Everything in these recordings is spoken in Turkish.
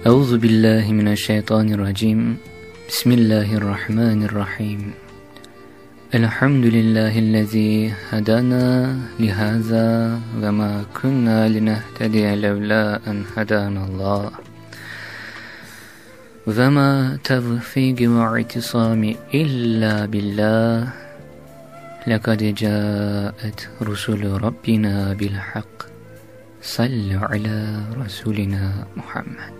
أعوذ بالله من الشيطان الرجيم. بسم الله الرحمن الرحيم. الحمد لله الذي هدانا لهذا وما كنا لنهتدي لولا أن هدانا الله. وما توفيق واعتصام إلا بالله. لقد جاءت رسل ربنا بالحق. صلوا على رسولنا محمد.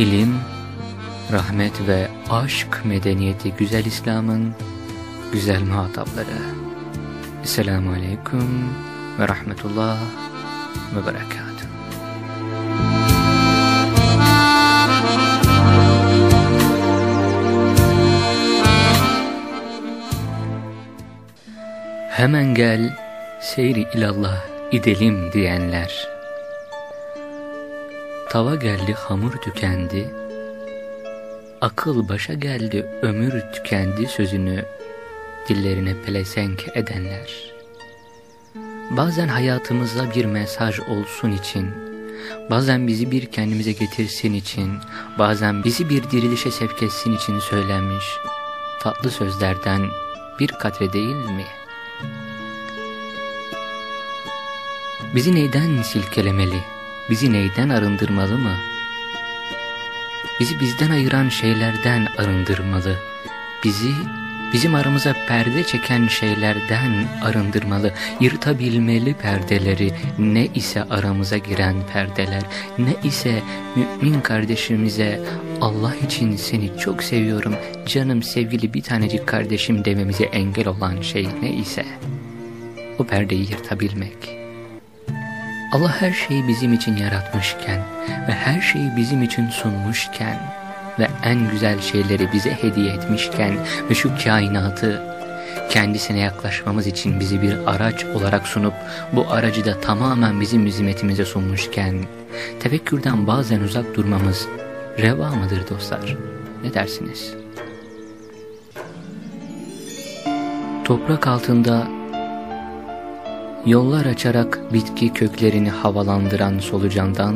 ilim, rahmet ve aşk medeniyeti güzel İslam'ın güzel muhatapları. Esselamu Aleyküm ve Rahmetullah ve Berekatuhu. Hemen gel seyri ilallah gidelim diyenler. Tava geldi hamur tükendi, akıl başa geldi ömür tükendi sözünü dillerine pelesenk edenler. Bazen hayatımıza bir mesaj olsun için, bazen bizi bir kendimize getirsin için, bazen bizi bir dirilişe sevk etsin için söylenmiş tatlı sözlerden bir katre değil mi? Bizi neyden silkelemeli, bizi neyden arındırmalı mı? Bizi bizden ayıran şeylerden arındırmalı, bizi bizim aramıza perde çeken şeylerden arındırmalı, yırtabilmeli perdeleri, ne ise aramıza giren perdeler, ne ise mümin kardeşimize Allah için seni çok seviyorum, canım sevgili bir tanecik kardeşim dememize engel olan şey ne ise, o perdeyi yırtabilmek. Allah her şeyi bizim için yaratmışken ve her şeyi bizim için sunmuşken ve en güzel şeyleri bize hediye etmişken ve şu kainatı kendisine yaklaşmamız için bizi bir araç olarak sunup bu aracı da tamamen bizim hizmetimize sunmuşken tefekkürden bazen uzak durmamız reva mıdır dostlar? Ne dersiniz? Toprak altında Yollar açarak bitki köklerini havalandıran solucandan,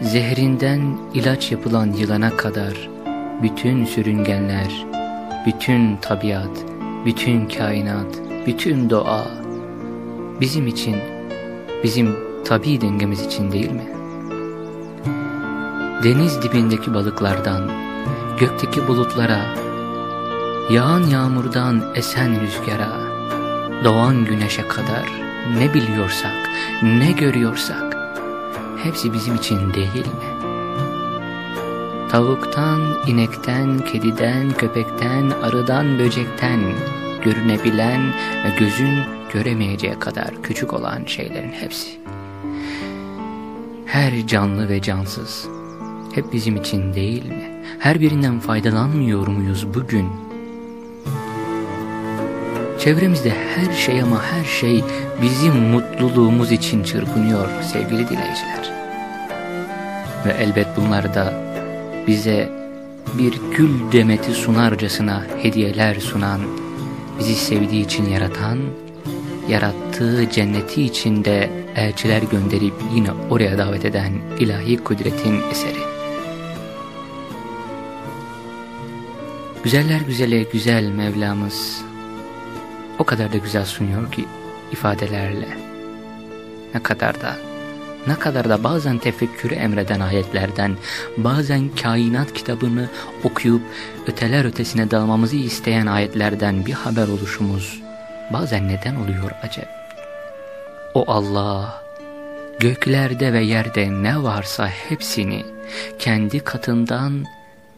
zehrinden ilaç yapılan yılana kadar bütün sürüngenler, bütün tabiat, bütün kainat, bütün doğa bizim için, bizim tabi dengemiz için değil mi? Deniz dibindeki balıklardan, gökteki bulutlara, yağan yağmurdan esen rüzgara, doğan güneşe kadar ne biliyorsak, ne görüyorsak hepsi bizim için değil mi? Tavuktan, inekten, kediden, köpekten, arıdan, böcekten görünebilen ve gözün göremeyeceği kadar küçük olan şeylerin hepsi. Her canlı ve cansız hep bizim için değil mi? Her birinden faydalanmıyor muyuz bugün? Çevremizde her şey ama her şey bizim mutluluğumuz için çırpınıyor sevgili dinleyiciler. Ve elbet bunlar da bize bir gül demeti sunarcasına hediyeler sunan, bizi sevdiği için yaratan, yarattığı cenneti içinde elçiler gönderip yine oraya davet eden ilahi kudretin eseri. Güzeller güzele güzel Mevlamız o kadar da güzel sunuyor ki ifadelerle. Ne kadar da, ne kadar da bazen tefekkürü emreden ayetlerden, bazen kainat kitabını okuyup öteler ötesine dalmamızı isteyen ayetlerden bir haber oluşumuz bazen neden oluyor acep? O Allah, göklerde ve yerde ne varsa hepsini kendi katından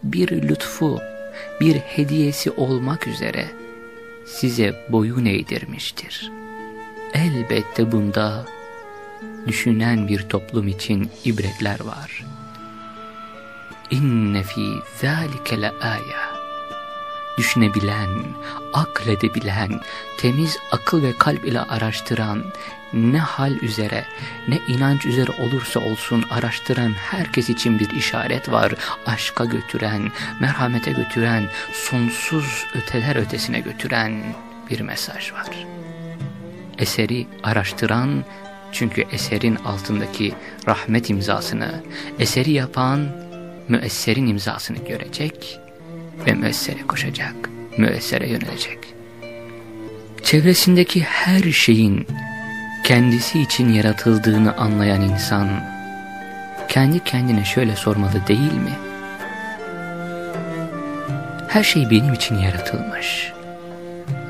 bir lütfu, bir hediyesi olmak üzere size boyun eğdirmiştir. Elbette bunda düşünen bir toplum için ibretler var. İnne fî zâlike le âya. Düşünebilen, akledebilen, temiz akıl ve kalp ile araştıran, ne hal üzere, ne inanç üzere olursa olsun araştıran herkes için bir işaret var. Aşka götüren, merhamete götüren, sonsuz öteler ötesine götüren bir mesaj var. Eseri araştıran, çünkü eserin altındaki rahmet imzasını, eseri yapan müesserin imzasını görecek ve müessere koşacak, müessere yönelecek. Çevresindeki her şeyin kendisi için yaratıldığını anlayan insan, kendi kendine şöyle sormalı değil mi? Her şey benim için yaratılmış,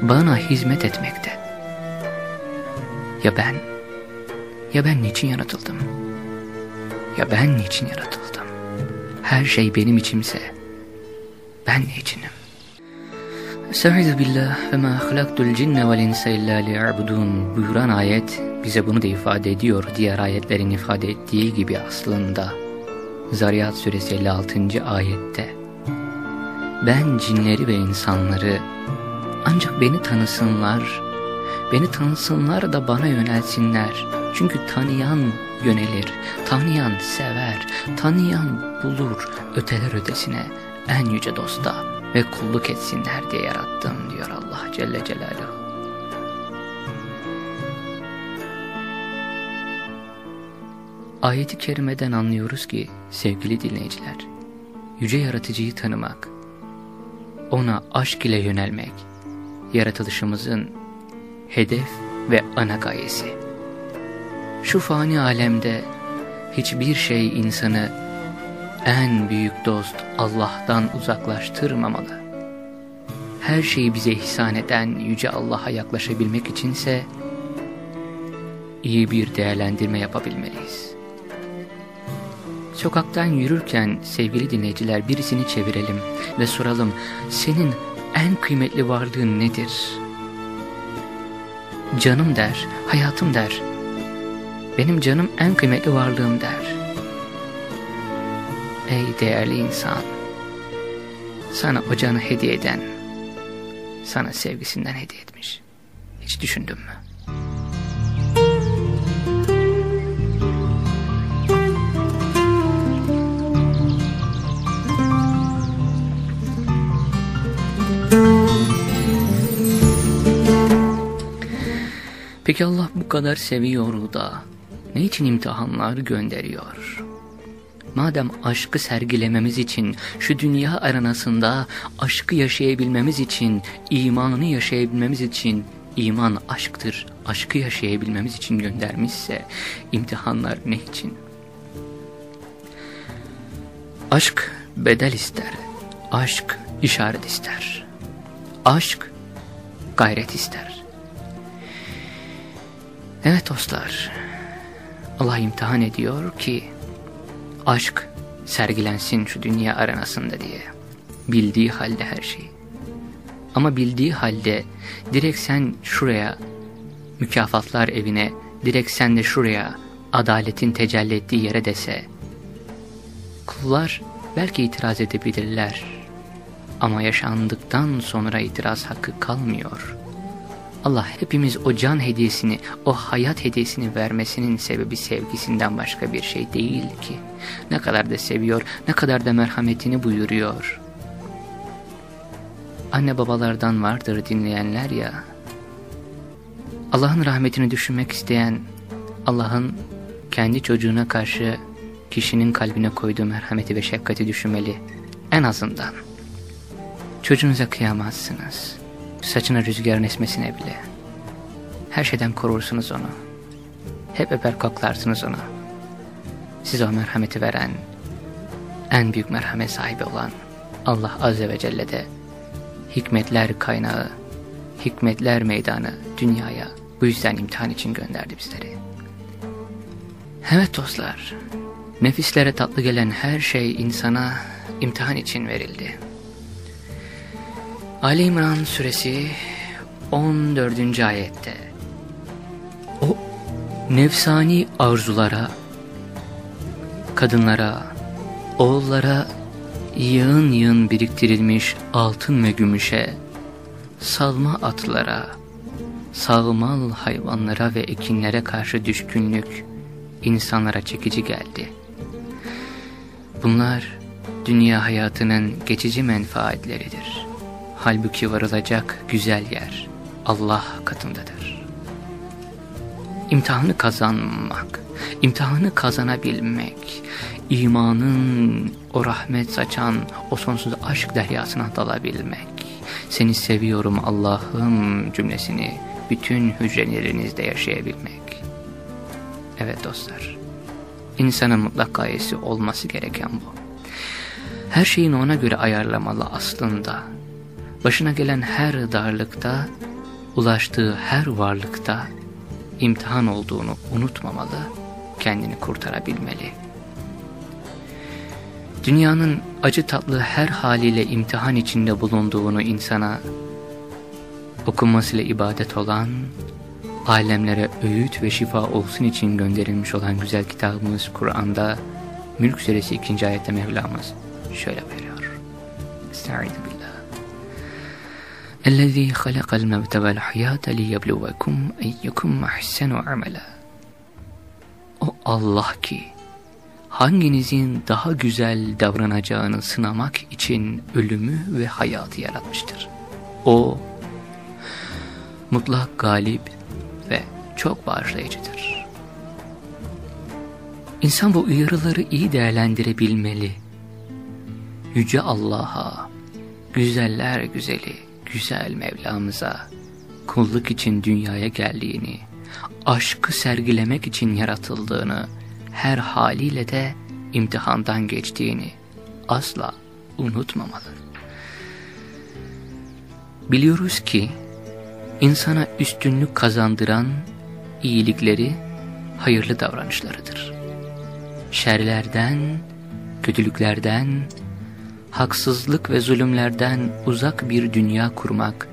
bana hizmet etmekte. Ya ben? Ya ben niçin yaratıldım? Ya ben niçin yaratıldım? Her şey benim içimse ben niçinim? Estaizu billah ve ma halaktul cinne vel insa illa liya'budun buyuran ayet bize bunu da ifade ediyor. Diğer ayetlerin ifade ettiği gibi aslında. Zariyat suresi 56. ayette. Ben cinleri ve insanları ancak beni tanısınlar, beni tanısınlar da bana yönelsinler. Çünkü tanıyan yönelir, tanıyan sever, tanıyan bulur öteler ötesine en yüce dosta ve kulluk etsinler diye yarattım diyor Allah Celle Celaluhu. Ayeti kerimeden anlıyoruz ki sevgili dinleyiciler, yüce yaratıcıyı tanımak, ona aşk ile yönelmek, yaratılışımızın hedef ve ana gayesi. Şu fani alemde hiçbir şey insanı en büyük dost Allah'tan uzaklaştırmamalı. Her şeyi bize ihsan eden Yüce Allah'a yaklaşabilmek içinse iyi bir değerlendirme yapabilmeliyiz. Sokaktan yürürken sevgili dinleyiciler birisini çevirelim ve soralım senin en kıymetli varlığın nedir? Canım der, hayatım der. Benim canım en kıymetli varlığım der. Ey değerli insan, sana o canı hediye eden, sana sevgisinden hediye etmiş. Hiç düşündün mü? Peki Allah bu kadar seviyor da ne için imtihanlar gönderiyor? Madem aşkı sergilememiz için, şu dünya aranasında aşkı yaşayabilmemiz için, imanını yaşayabilmemiz için, iman aşktır, aşkı yaşayabilmemiz için göndermişse, imtihanlar ne için? Aşk bedel ister, aşk işaret ister, aşk gayret ister. Evet dostlar, Allah imtihan ediyor ki, aşk sergilensin şu dünya arenasında diye. Bildiği halde her şeyi. Ama bildiği halde direkt sen şuraya mükafatlar evine, direkt sen de şuraya adaletin tecelli ettiği yere dese, kullar belki itiraz edebilirler. Ama yaşandıktan sonra itiraz hakkı kalmıyor. Allah hepimiz o can hediyesini, o hayat hediyesini vermesinin sebebi sevgisinden başka bir şey değil ki. Ne kadar da seviyor, ne kadar da merhametini buyuruyor. Anne babalardan vardır dinleyenler ya. Allah'ın rahmetini düşünmek isteyen, Allah'ın kendi çocuğuna karşı kişinin kalbine koyduğu merhameti ve şefkati düşünmeli. En azından. Çocuğunuza kıyamazsınız saçına rüzgarın esmesine bile. Her şeyden korursunuz onu. Hep öper koklarsınız onu. Size o merhameti veren, en büyük merhamet sahibi olan Allah Azze ve Celle de hikmetler kaynağı, hikmetler meydanı dünyaya bu yüzden imtihan için gönderdi bizleri. Evet dostlar, nefislere tatlı gelen her şey insana imtihan için verildi. Ali İmran suresi 14. ayette o nefsani arzulara, kadınlara, oğullara yığın yığın biriktirilmiş altın ve gümüşe, salma atlara, sağmal hayvanlara ve ekinlere karşı düşkünlük insanlara çekici geldi. Bunlar dünya hayatının geçici menfaatleridir. Halbuki varılacak güzel yer Allah katındadır. İmtihanı kazanmak, imtihanı kazanabilmek, imanın o rahmet saçan o sonsuz aşk deryasına dalabilmek, seni seviyorum Allah'ım cümlesini bütün hücrelerinizde yaşayabilmek. Evet dostlar, insanın mutlak gayesi olması gereken bu. Her şeyini ona göre ayarlamalı aslında. Başına gelen her darlıkta, ulaştığı her varlıkta imtihan olduğunu unutmamalı, kendini kurtarabilmeli. Dünyanın acı tatlı her haliyle imtihan içinde bulunduğunu insana okunmasıyla ibadet olan, alemlere öğüt ve şifa olsun için gönderilmiş olan güzel kitabımız Kur'an'da Mülk Suresi 2. ayette Mevlamız şöyle buyuruyor. Estaizu. اَلَّذ۪ي خَلَقَ الْمَوْتَ وَالْحَيَاةَ لِيَبْلُوَكُمْ اَيُّكُمْ اَحْسَنُ عَمَلًا O Allah ki hanginizin daha güzel davranacağını sınamak için ölümü ve hayatı yaratmıştır. O mutlak galip ve çok bağışlayıcıdır. İnsan bu uyarıları iyi değerlendirebilmeli. Yüce Allah'a, güzeller güzeli, güzel Mevlamıza, kulluk için dünyaya geldiğini, aşkı sergilemek için yaratıldığını, her haliyle de imtihandan geçtiğini asla unutmamalı. Biliyoruz ki, insana üstünlük kazandıran iyilikleri hayırlı davranışlarıdır. Şerlerden, kötülüklerden, haksızlık ve zulümlerden uzak bir dünya kurmak,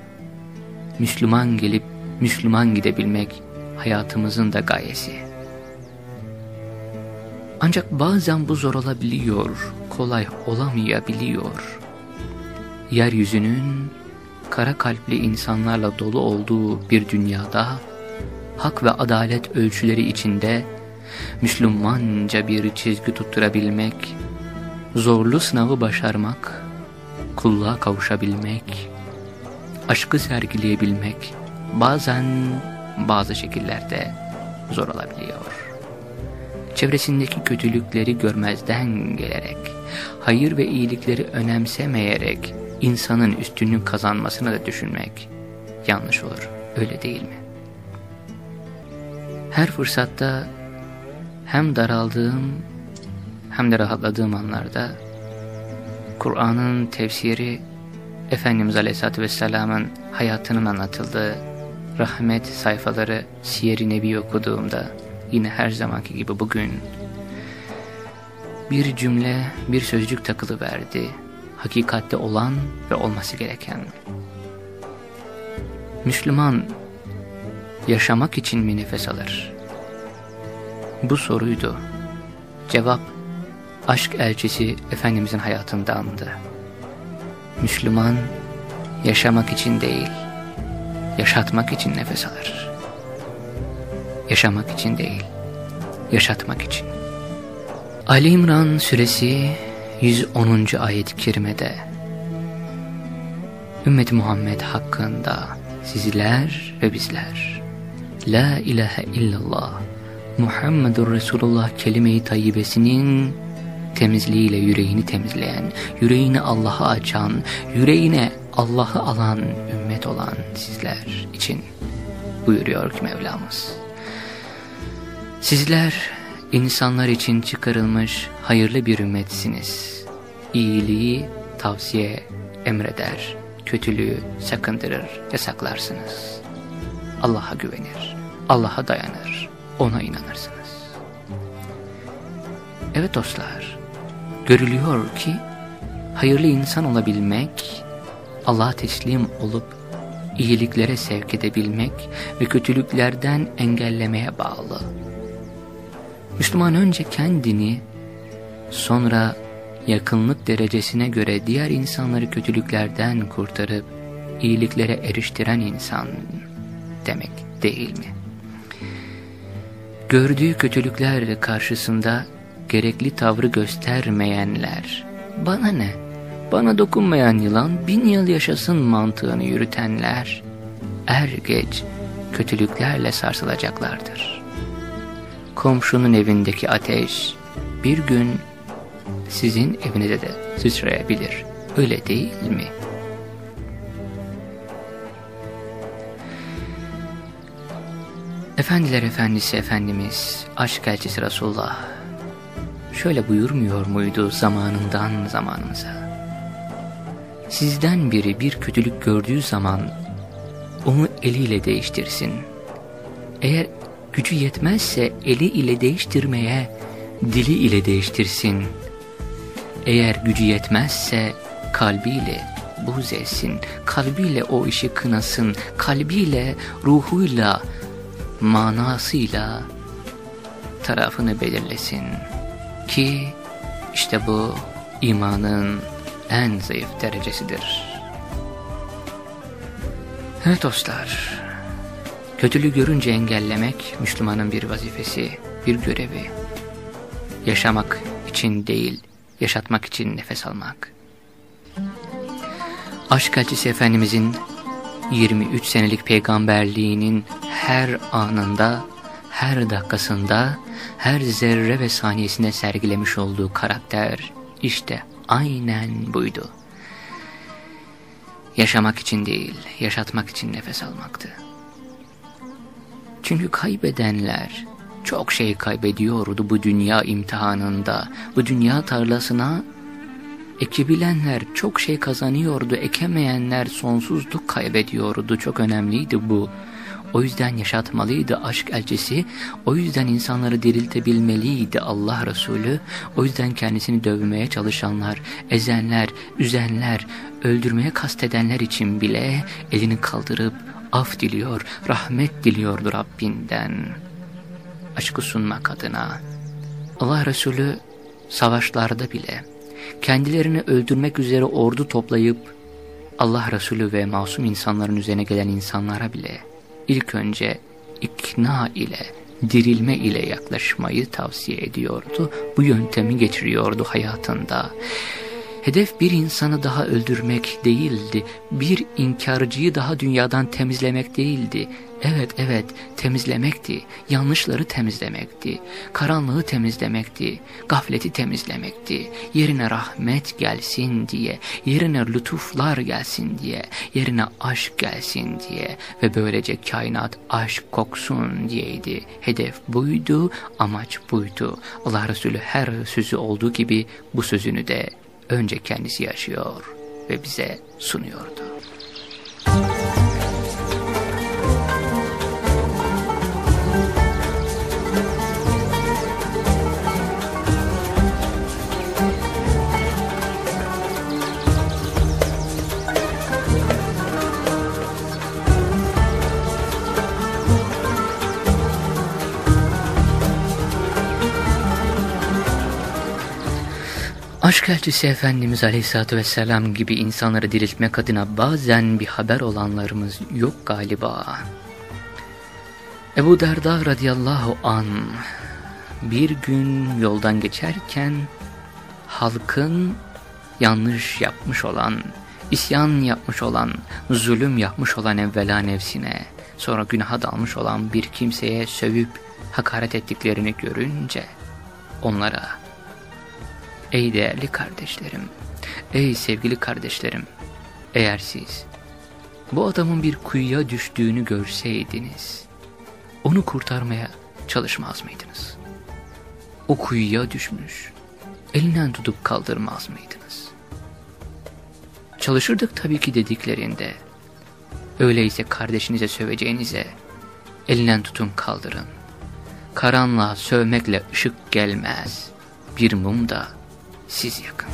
Müslüman gelip Müslüman gidebilmek hayatımızın da gayesi. Ancak bazen bu zor olabiliyor, kolay olamayabiliyor. Yeryüzünün kara kalpli insanlarla dolu olduğu bir dünyada, hak ve adalet ölçüleri içinde Müslümanca bir çizgi tutturabilmek, zorlu sınavı başarmak, kulluğa kavuşabilmek, aşkı sergileyebilmek bazen bazı şekillerde zor olabiliyor. Çevresindeki kötülükleri görmezden gelerek, hayır ve iyilikleri önemsemeyerek insanın üstünlük kazanmasını da düşünmek yanlış olur. Öyle değil mi? Her fırsatta hem daraldığım hem de rahatladığım anlarda Kur'an'ın tefsiri Efendimiz Aleyhisselatü Vesselam'ın hayatının anlatıldığı rahmet sayfaları Siyer-i Nebi okuduğumda yine her zamanki gibi bugün bir cümle, bir sözcük takılı verdi. Hakikatte olan ve olması gereken. Müslüman yaşamak için mi nefes alır? Bu soruydu. Cevap, aşk elçisi Efendimizin hayatındandı. Müslüman, yaşamak için değil, yaşatmak için nefes alır. Yaşamak için değil, yaşatmak için. Ali İmran suresi 110. ayet-i kerimede Ümmet Muhammed hakkında sizler ve bizler La ilahe illallah Muhammedur Resulullah kelime-i tayyibesinin temizliğiyle yüreğini temizleyen, yüreğini Allah'a açan, yüreğine Allah'ı alan ümmet olan sizler için buyuruyor ki Mevlamız. Sizler insanlar için çıkarılmış hayırlı bir ümmetsiniz. İyiliği tavsiye emreder, kötülüğü sakındırır, yasaklarsınız. Allah'a güvenir, Allah'a dayanır, ona inanırsınız. Evet dostlar, görülüyor ki hayırlı insan olabilmek, Allah'a teslim olup iyiliklere sevk edebilmek ve kötülüklerden engellemeye bağlı. Müslüman önce kendini, sonra yakınlık derecesine göre diğer insanları kötülüklerden kurtarıp iyiliklere eriştiren insan demek değil mi? Gördüğü kötülükler karşısında gerekli tavrı göstermeyenler, bana ne, bana dokunmayan yılan bin yıl yaşasın mantığını yürütenler, er geç kötülüklerle sarsılacaklardır. Komşunun evindeki ateş bir gün sizin evinize de sıçrayabilir, öyle değil mi? Efendiler Efendisi Efendimiz, aşk elçisi Resulullah, şöyle buyurmuyor muydu zamanından zamanımıza? Sizden biri bir kötülük gördüğü zaman onu eliyle değiştirsin. Eğer gücü yetmezse eli ile değiştirmeye dili ile değiştirsin. Eğer gücü yetmezse kalbiyle buz etsin, kalbiyle o işi kınasın, kalbiyle, ruhuyla, manasıyla tarafını belirlesin. Ki işte bu imanın en zayıf derecesidir. Evet dostlar, kötülüğü görünce engellemek Müslümanın bir vazifesi, bir görevi. Yaşamak için değil, yaşatmak için nefes almak. Aşk elçisi Efendimizin 23 senelik peygamberliğinin her anında, her dakikasında, her zerre ve saniyesinde sergilemiş olduğu karakter işte aynen buydu. Yaşamak için değil, yaşatmak için nefes almaktı. Çünkü kaybedenler çok şey kaybediyordu bu dünya imtihanında. Bu dünya tarlasına ekebilenler çok şey kazanıyordu, ekemeyenler sonsuzluk kaybediyordu. Çok önemliydi bu. O yüzden yaşatmalıydı aşk elçisi, o yüzden insanları diriltebilmeliydi Allah Resulü, o yüzden kendisini dövmeye çalışanlar, ezenler, üzenler, öldürmeye kastedenler için bile elini kaldırıp af diliyor, rahmet diliyordu Rabbinden. Aşkı sunmak adına. Allah Resulü savaşlarda bile kendilerini öldürmek üzere ordu toplayıp Allah Resulü ve masum insanların üzerine gelen insanlara bile ilk önce ikna ile, dirilme ile yaklaşmayı tavsiye ediyordu. Bu yöntemi geçiriyordu hayatında. Hedef bir insanı daha öldürmek değildi, bir inkarcıyı daha dünyadan temizlemek değildi. Evet evet temizlemekti, yanlışları temizlemekti, karanlığı temizlemekti, gafleti temizlemekti. Yerine rahmet gelsin diye, yerine lütuflar gelsin diye, yerine aşk gelsin diye ve böylece kainat aşk koksun diyeydi. Hedef buydu, amaç buydu. Allah Resulü her sözü olduğu gibi bu sözünü de önce kendisi yaşıyor ve bize sunuyordu. Aşk elçisi Efendimiz Aleyhisselatü Vesselam gibi insanları diriltmek adına bazen bir haber olanlarımız yok galiba. Ebu Derda radıyallahu an bir gün yoldan geçerken halkın yanlış yapmış olan, isyan yapmış olan, zulüm yapmış olan evvela nefsine, sonra günaha dalmış olan bir kimseye sövüp hakaret ettiklerini görünce onlara Ey değerli kardeşlerim, ey sevgili kardeşlerim, eğer siz bu adamın bir kuyuya düştüğünü görseydiniz, onu kurtarmaya çalışmaz mıydınız? O kuyuya düşmüş, elinden tutup kaldırmaz mıydınız? Çalışırdık tabii ki dediklerinde, öyleyse kardeşinize söveceğinize, elinden tutun kaldırın. Karanlığa sövmekle ışık gelmez, bir mum da siz yakın.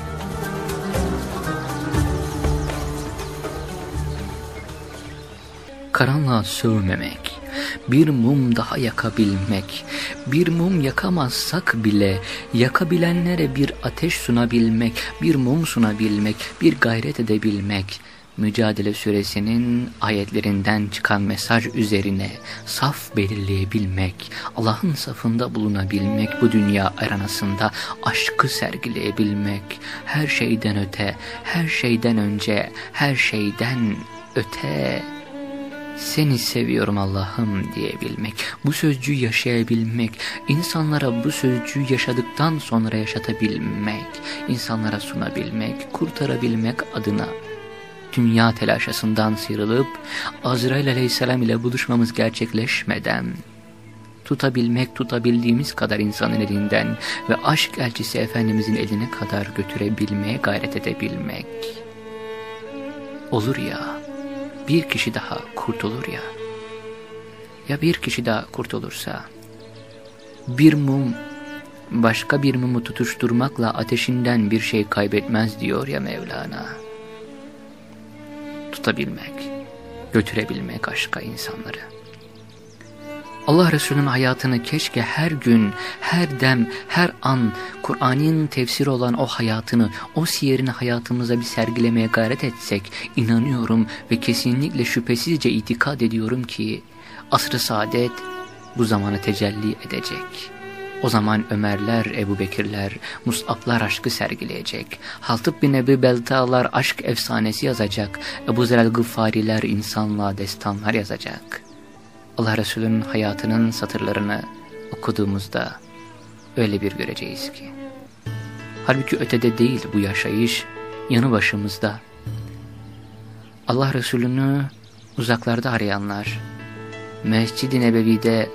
karanlığa sövmemek, bir mum daha yakabilmek, bir mum yakamazsak bile yakabilenlere bir ateş sunabilmek, bir mum sunabilmek, bir gayret edebilmek, Mücadele Suresinin ayetlerinden çıkan mesaj üzerine saf belirleyebilmek, Allah'ın safında bulunabilmek, bu dünya aranasında aşkı sergileyebilmek, her şeyden öte, her şeyden önce, her şeyden öte seni seviyorum Allah'ım diyebilmek, bu sözcüğü yaşayabilmek, insanlara bu sözcüğü yaşadıktan sonra yaşatabilmek, insanlara sunabilmek, kurtarabilmek adına dünya telaşasından sıyrılıp Azrail aleyhisselam ile buluşmamız gerçekleşmeden tutabilmek tutabildiğimiz kadar insanın elinden ve aşk elçisi Efendimizin eline kadar götürebilmeye gayret edebilmek. Olur ya, bir kişi daha kurtulur ya. Ya bir kişi daha kurtulursa, bir mum başka bir mumu tutuşturmakla ateşinden bir şey kaybetmez diyor ya Mevlana tutabilmek, götürebilmek aşka insanları. Allah Resulü'nün hayatını keşke her gün, her dem, her an Kur'an'ın tefsiri olan o hayatını, o siyerini hayatımıza bir sergilemeye gayret etsek, inanıyorum ve kesinlikle şüphesizce itikad ediyorum ki asr-ı saadet bu zamanı tecelli edecek.'' O zaman Ömerler, Ebu Bekirler, Mus'ablar aşkı sergileyecek. Haltıp bin Ebi Belta'lar aşk efsanesi yazacak. Ebu Zerel Gıffariler insanlığa destanlar yazacak. Allah Resulü'nün hayatının satırlarını okuduğumuzda öyle bir göreceğiz ki. Halbuki ötede değil bu yaşayış, yanı başımızda. Allah Resulü'nü uzaklarda arayanlar, Mescid-i Nebevi'de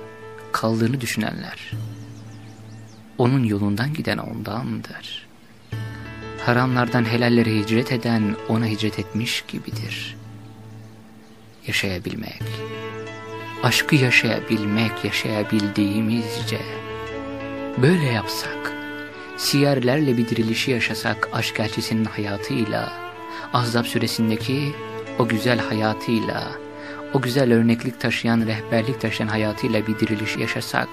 kaldığını düşünenler, onun yolundan giden ondandır. Haramlardan helallere hicret eden ona hicret etmiş gibidir. Yaşayabilmek, aşkı yaşayabilmek, yaşayabildiğimizce, böyle yapsak, siyerlerle bir dirilişi yaşasak aşk elçisinin hayatıyla, Azap süresindeki o güzel hayatıyla, o güzel örneklik taşıyan, rehberlik taşıyan hayatıyla bir diriliş yaşasak,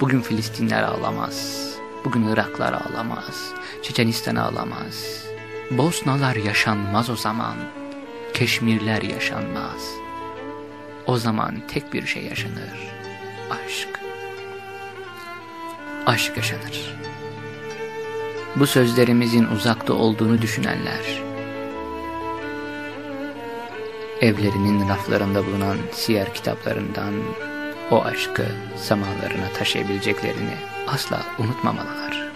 bugün Filistinler ağlamaz, bugün Iraklar ağlamaz, Çeçenistan ağlamaz, Bosnalar yaşanmaz o zaman, Keşmirler yaşanmaz. O zaman tek bir şey yaşanır, aşk. Aşk yaşanır. Bu sözlerimizin uzakta olduğunu düşünenler, evlerinin raflarında bulunan siyer kitaplarından o aşkı samalarına taşıyabileceklerini asla unutmamalılar.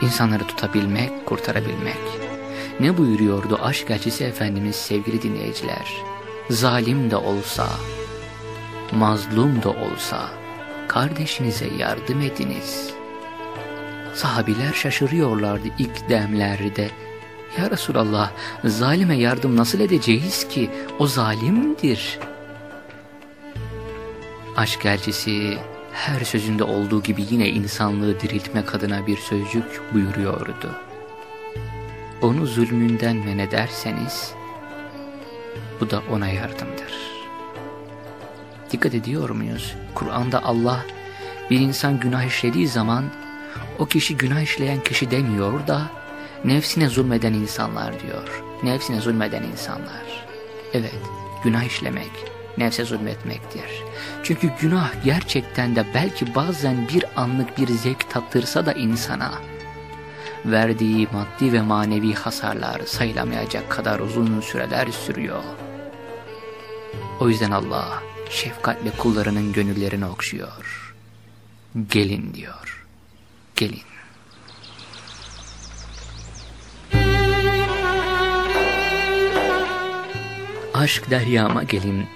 İnsanları tutabilmek, kurtarabilmek. Ne buyuruyordu aşk elçisi Efendimiz sevgili dinleyiciler? Zalim de olsa, mazlum da olsa kardeşinize yardım ediniz. Sahabiler şaşırıyorlardı ilk demlerde ya Resulallah zalime yardım nasıl edeceğiz ki o zalimdir. Aşk elçisi her sözünde olduğu gibi yine insanlığı diriltmek adına bir sözcük buyuruyordu. Onu zulmünden men ederseniz bu da ona yardımdır. Dikkat ediyor muyuz? Kur'an'da Allah bir insan günah işlediği zaman o kişi günah işleyen kişi demiyor da Nefsine zulmeden insanlar diyor. Nefsine zulmeden insanlar. Evet, günah işlemek, nefse zulmetmektir. Çünkü günah gerçekten de belki bazen bir anlık bir zevk tattırsa da insana, verdiği maddi ve manevi hasarlar sayılamayacak kadar uzun süreler sürüyor. O yüzden Allah şefkatle kullarının gönüllerini okşuyor. Gelin diyor, gelin. Aşk deryama gelin,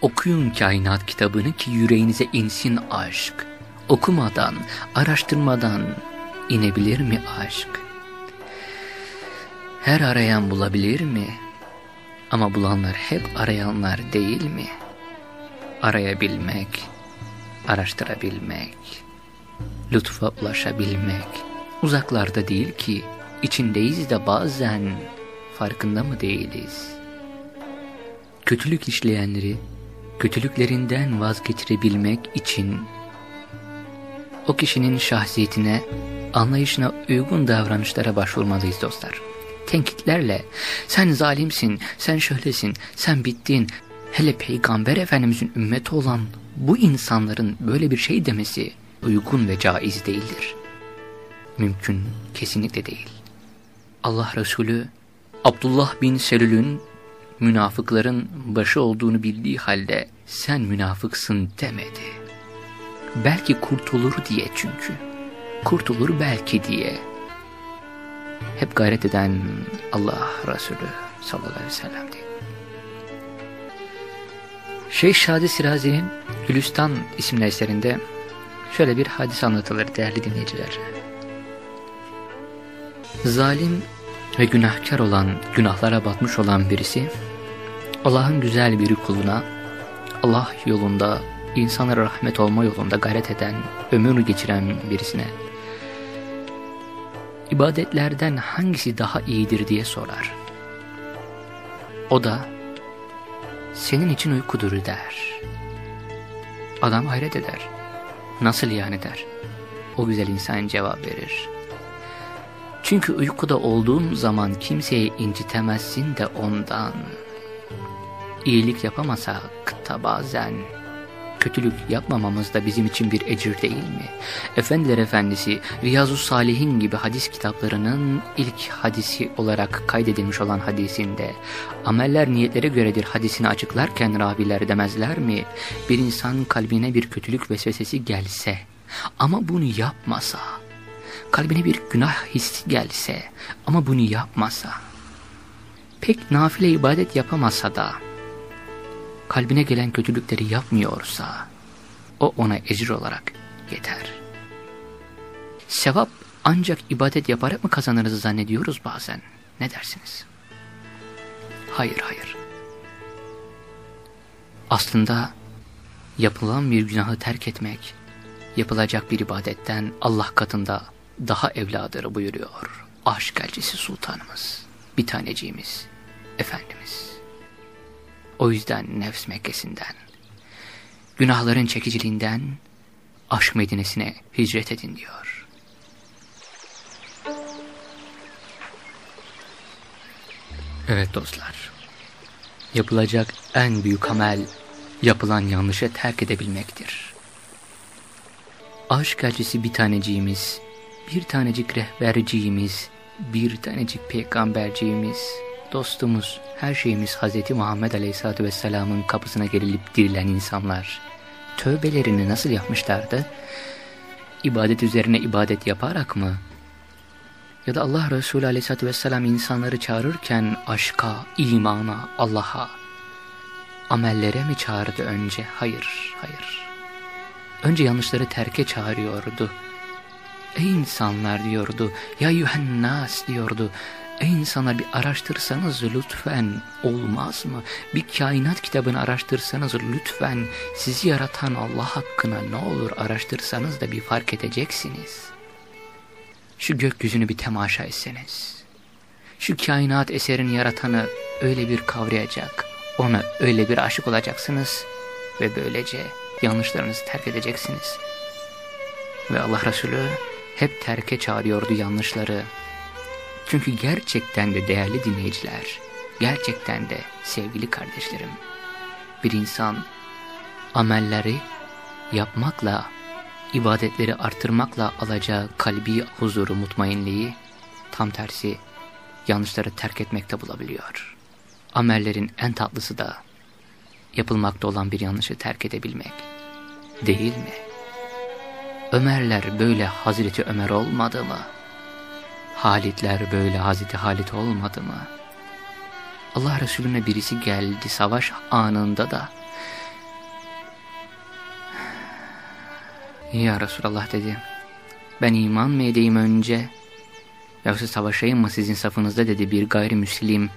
okuyun kainat kitabını ki yüreğinize insin aşk. Okumadan, araştırmadan inebilir mi aşk? Her arayan bulabilir mi? Ama bulanlar hep arayanlar değil mi? Arayabilmek, araştırabilmek, lütfa ulaşabilmek, uzaklarda değil ki, içindeyiz de bazen farkında mı değiliz?'' Kötülük işleyenleri kötülüklerinden vazgeçirebilmek için o kişinin şahsiyetine, anlayışına uygun davranışlara başvurmalıyız dostlar. Tenkitlerle, sen zalimsin, sen şöylesin, sen bittin, hele Peygamber Efendimizin ümmeti olan bu insanların böyle bir şey demesi uygun ve caiz değildir. Mümkün, kesinlikle değil. Allah Resulü, Abdullah bin Selül'ün münafıkların başı olduğunu bildiği halde sen münafıksın demedi. Belki kurtulur diye çünkü. Kurtulur belki diye. Hep gayret eden Allah Resulü sallallahu aleyhi ve sellem diye. Şeyh Şadi Sirazi'nin Gülistan isimli eserinde şöyle bir hadis anlatılır değerli dinleyiciler. Zalim ve günahkar olan, günahlara batmış olan birisi, Allah'ın güzel bir kuluna, Allah yolunda, insanlara rahmet olma yolunda gayret eden, ömür geçiren birisine, ibadetlerden hangisi daha iyidir diye sorar. O da, senin için uykudur der. Adam hayret eder. Nasıl yani der. O güzel insan cevap verir. Çünkü uykuda olduğun zaman kimseyi incitemezsin de ondan. İyilik yapamasak da bazen kötülük yapmamamız da bizim için bir ecir değil mi? Efendiler Efendisi Riyazu Salihin gibi hadis kitaplarının ilk hadisi olarak kaydedilmiş olan hadisinde ameller niyetlere göredir hadisini açıklarken raviler demezler mi? Bir insan kalbine bir kötülük vesvesesi gelse ama bunu yapmasa, kalbine bir günah hissi gelse ama bunu yapmasa, pek nafile ibadet yapamasa da, kalbine gelen kötülükleri yapmıyorsa o ona ecir olarak yeter. Sevap ancak ibadet yaparak mı kazanırız zannediyoruz bazen. Ne dersiniz? Hayır hayır. Aslında yapılan bir günahı terk etmek, yapılacak bir ibadetten Allah katında daha evladır buyuruyor. Aşk elçisi sultanımız, bir taneciğimiz, Efendimiz. O yüzden nefs Mekkesi'nden, günahların çekiciliğinden aşk Medine'sine hicret edin diyor. Evet dostlar, yapılacak en büyük amel yapılan yanlışı terk edebilmektir. Aşk elçisi bir taneciğimiz, bir tanecik rehberciğimiz, bir tanecik peygamberciğimiz, dostumuz, her şeyimiz Hz. Muhammed Aleyhisselatü Vesselam'ın kapısına gerilip dirilen insanlar, tövbelerini nasıl yapmışlardı? İbadet üzerine ibadet yaparak mı? Ya da Allah Resulü Aleyhisselatü Vesselam insanları çağırırken aşka, imana, Allah'a, amellere mi çağırdı önce? Hayır, hayır. Önce yanlışları terke çağırıyordu. Ey insanlar diyordu, ya yuhennas diyordu. Ey insanlar bir araştırsanız lütfen olmaz mı? Bir kainat kitabını araştırsanız lütfen sizi yaratan Allah hakkına ne olur araştırsanız da bir fark edeceksiniz. Şu gökyüzünü bir temaşa etseniz. Şu kainat eserini yaratanı öyle bir kavrayacak, ona öyle bir aşık olacaksınız ve böylece yanlışlarınızı terk edeceksiniz. Ve Allah Resulü hep terke çağırıyordu yanlışları, çünkü gerçekten de değerli dinleyiciler, gerçekten de sevgili kardeşlerim, bir insan amelleri yapmakla, ibadetleri artırmakla alacağı kalbi huzuru, mutmainliği tam tersi yanlışları terk etmekte bulabiliyor. Amellerin en tatlısı da yapılmakta olan bir yanlışı terk edebilmek. Değil mi? Ömerler böyle Hazreti Ömer olmadı mı? Halitler böyle Hazreti Halit olmadı mı? Allah Resulüne birisi geldi savaş anında da. Ya Resulallah dedi. Ben iman mı edeyim önce? Yoksa savaşayım mı sizin safınızda dedi bir gayrimüslim.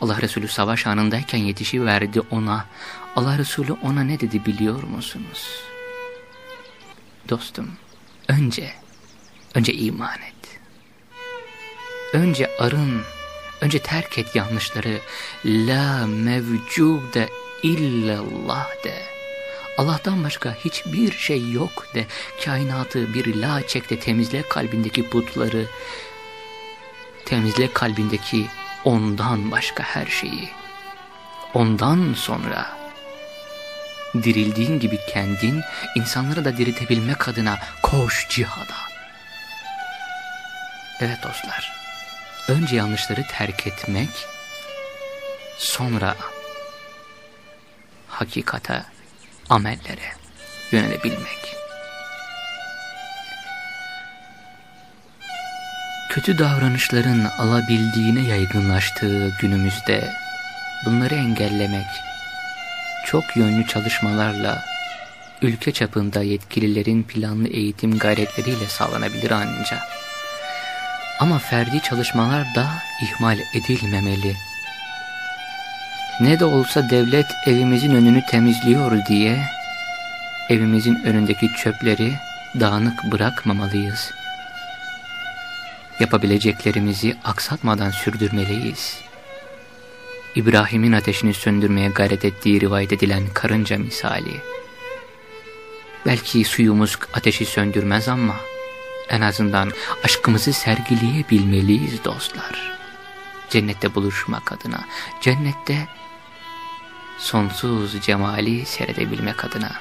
Allah Resulü savaş anındayken yetişiverdi ona. Allah Resulü ona ne dedi biliyor musunuz? Dostum, önce, önce iman et. Önce arın, Önce terk et yanlışları. La mevcude illallah de. Allah'tan başka hiçbir şey yok de. Kainatı bir la çek de temizle kalbindeki putları. Temizle kalbindeki ondan başka her şeyi. Ondan sonra dirildiğin gibi kendin insanları da diriltebilmek adına koş cihada. Evet dostlar, önce yanlışları terk etmek, sonra hakikate, amellere yönelebilmek. Kötü davranışların alabildiğine yaygınlaştığı günümüzde bunları engellemek, çok yönlü çalışmalarla, ülke çapında yetkililerin planlı eğitim gayretleriyle sağlanabilir ancak. Ama ferdi çalışmalar da ihmal edilmemeli. Ne de olsa devlet evimizin önünü temizliyor diye evimizin önündeki çöpleri dağınık bırakmamalıyız. Yapabileceklerimizi aksatmadan sürdürmeliyiz. İbrahim'in ateşini söndürmeye gayret ettiği rivayet edilen karınca misali. Belki suyumuz ateşi söndürmez ama en azından aşkımızı sergileyebilmeliyiz dostlar. Cennette buluşmak adına, cennette sonsuz cemali seyredebilmek adına.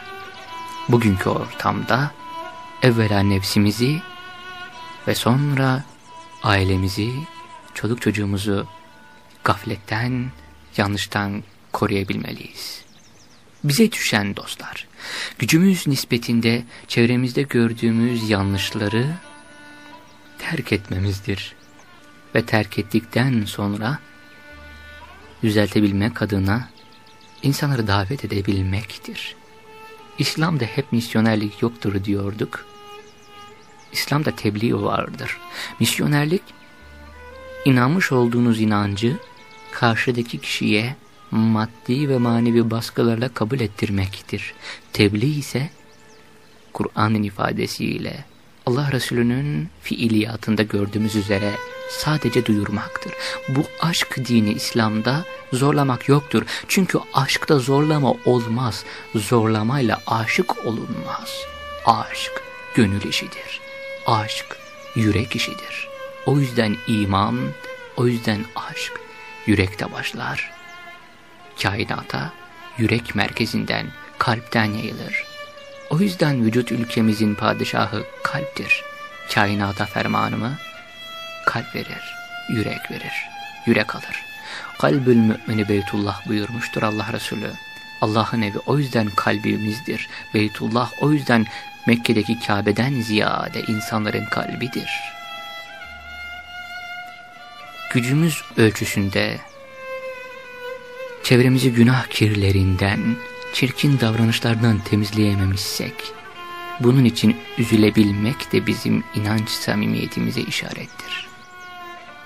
Bugünkü ortamda evvela nefsimizi ve sonra ailemizi, çoluk çocuğumuzu gafletten, yanlıştan koruyabilmeliyiz. Bize düşen dostlar, gücümüz nispetinde çevremizde gördüğümüz yanlışları terk etmemizdir. Ve terk ettikten sonra düzeltebilmek adına insanları davet edebilmektir. İslam'da hep misyonerlik yoktur diyorduk. İslam'da tebliğ vardır. Misyonerlik, inanmış olduğunuz inancı karşıdaki kişiye maddi ve manevi baskılarla kabul ettirmektir. Tebliğ ise Kur'an'ın ifadesiyle Allah Resulü'nün fiiliyatında gördüğümüz üzere sadece duyurmaktır. Bu aşk dini İslam'da zorlamak yoktur. Çünkü aşkta zorlama olmaz. Zorlamayla aşık olunmaz. Aşk gönül işidir. Aşk yürek işidir. O yüzden iman, o yüzden aşk yürekte başlar. Kainata yürek merkezinden, kalpten yayılır. O yüzden vücut ülkemizin padişahı kalptir. Kainata fermanımı kalp verir, yürek verir, yürek alır. Kalbül mümini Beytullah buyurmuştur Allah Resulü. Allah'ın evi o yüzden kalbimizdir. Beytullah o yüzden Mekke'deki Kabe'den ziyade insanların kalbidir.'' gücümüz ölçüsünde çevremizi günah kirlerinden, çirkin davranışlardan temizleyememişsek, bunun için üzülebilmek de bizim inanç samimiyetimize işarettir.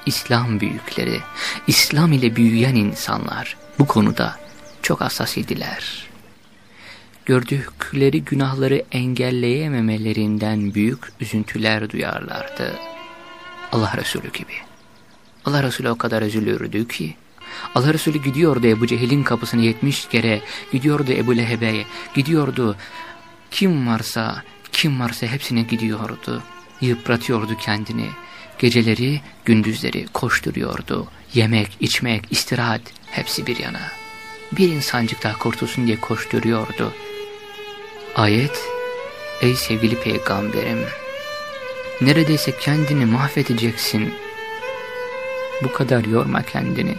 İslam büyükleri, İslam ile büyüyen insanlar bu konuda çok hassas idiler. Gördükleri günahları engelleyememelerinden büyük üzüntüler duyarlardı. Allah Resulü gibi. Allah Resulü o kadar üzülürdü ki. Allah Resulü gidiyordu Ebu Cehil'in kapısını yetmiş kere, gidiyordu Ebu Leheb'e, gidiyordu. Kim varsa, kim varsa hepsine gidiyordu. Yıpratıyordu kendini. Geceleri, gündüzleri koşturuyordu. Yemek, içmek, istirahat hepsi bir yana. Bir insancık daha kurtulsun diye koşturuyordu. Ayet, ey sevgili peygamberim, neredeyse kendini mahvedeceksin.'' Bu kadar yorma kendini.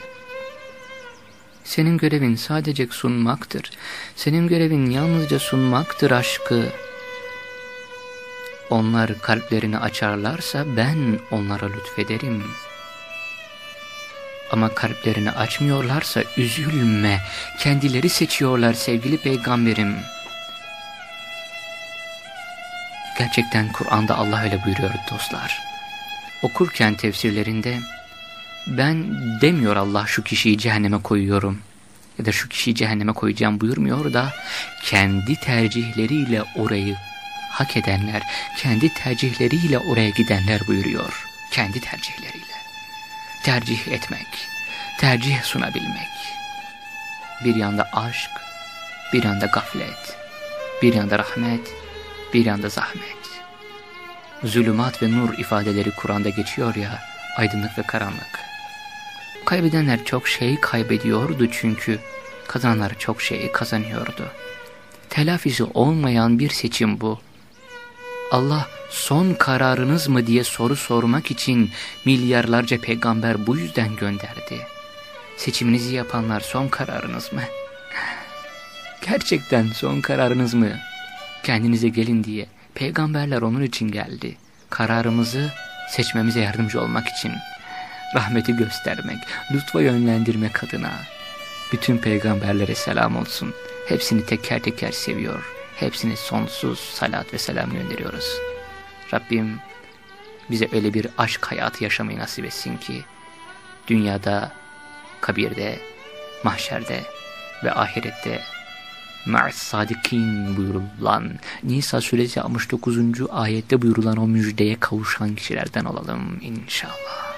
Senin görevin sadece sunmaktır. Senin görevin yalnızca sunmaktır aşkı. Onlar kalplerini açarlarsa ben onlara lütfederim. Ama kalplerini açmıyorlarsa üzülme. Kendileri seçiyorlar sevgili peygamberim. Gerçekten Kur'an'da Allah öyle buyuruyor dostlar. Okurken tefsirlerinde ben demiyor Allah şu kişiyi cehenneme koyuyorum ya da şu kişiyi cehenneme koyacağım buyurmuyor da kendi tercihleriyle orayı hak edenler, kendi tercihleriyle oraya gidenler buyuruyor. Kendi tercihleriyle. tercih etmek, tercih sunabilmek. Bir yanda aşk, bir yanda gaflet, bir yanda rahmet, bir yanda zahmet. Zulümat ve nur ifadeleri Kur'an'da geçiyor ya, aydınlık ve karanlık. Kaybedenler çok şey kaybediyordu çünkü kazananlar çok şey kazanıyordu. Telafisi olmayan bir seçim bu. Allah son kararınız mı diye soru sormak için milyarlarca peygamber bu yüzden gönderdi. Seçiminizi yapanlar son kararınız mı? Gerçekten son kararınız mı? Kendinize gelin diye peygamberler onun için geldi. Kararımızı seçmemize yardımcı olmak için. Rahmeti göstermek, lütfa yönlendirmek adına. Bütün peygamberlere selam olsun. Hepsini teker teker seviyor. Hepsini sonsuz salat ve selam gönderiyoruz. Rabbim bize öyle bir aşk hayatı yaşamayı nasip etsin ki dünyada, kabirde, mahşerde ve ahirette ma'as sadikin buyurulan Nisa suresi 69. ayette buyurulan o müjdeye kavuşan kişilerden olalım inşallah.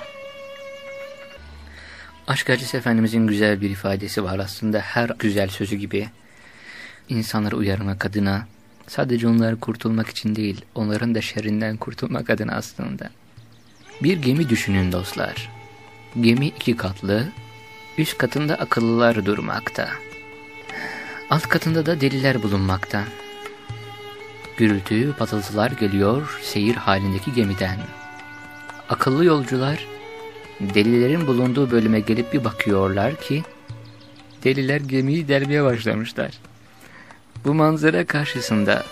Aşk acısı Efendimizin güzel bir ifadesi var aslında her güzel sözü gibi insanları uyarmak adına sadece onları kurtulmak için değil onların da şerrinden kurtulmak adına aslında. Bir gemi düşünün dostlar. Gemi iki katlı, üst katında akıllılar durmakta. Alt katında da deliler bulunmakta. Gürültü, patıltılar geliyor seyir halindeki gemiden. Akıllı yolcular delilerin bulunduğu bölüme gelip bir bakıyorlar ki deliler gemiyi delmeye başlamışlar. Bu manzara karşısında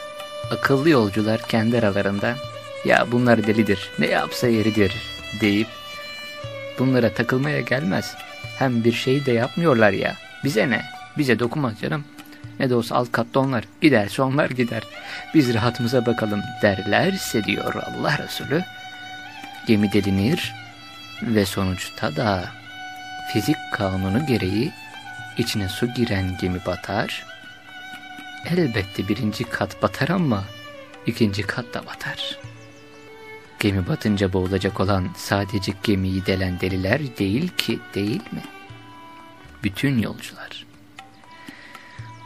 akıllı yolcular kendi aralarında ya bunlar delidir ne yapsa yeridir deyip bunlara takılmaya gelmez. Hem bir şey de yapmıyorlar ya bize ne bize dokunmaz canım. Ne de olsa alt katta onlar giderse onlar gider. Biz rahatımıza bakalım derlerse diyor Allah Resulü. Gemi delinir ve sonuçta da fizik kanunu gereği içine su giren gemi batar Elbette birinci kat batar ama ikinci kat da batar. Gemi batınca boğulacak olan sadece gemiyi delen deliler değil ki değil mi? Bütün yolcular.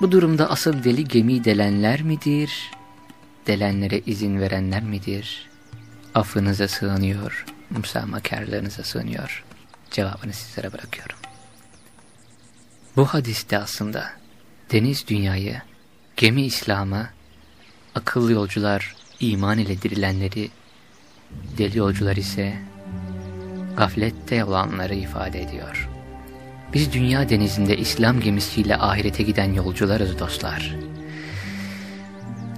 Bu durumda asıl deli gemiyi delenler midir? Delenlere izin verenler midir? Affınıza sığınıyor, musamakarlarınıza sığınıyor. Cevabını sizlere bırakıyorum. Bu hadiste aslında deniz dünyayı Gemi İslam'ı, akıllı yolcular iman ile dirilenleri, deli yolcular ise gaflette olanları ifade ediyor. Biz dünya denizinde İslam gemisiyle ahirete giden yolcularız dostlar.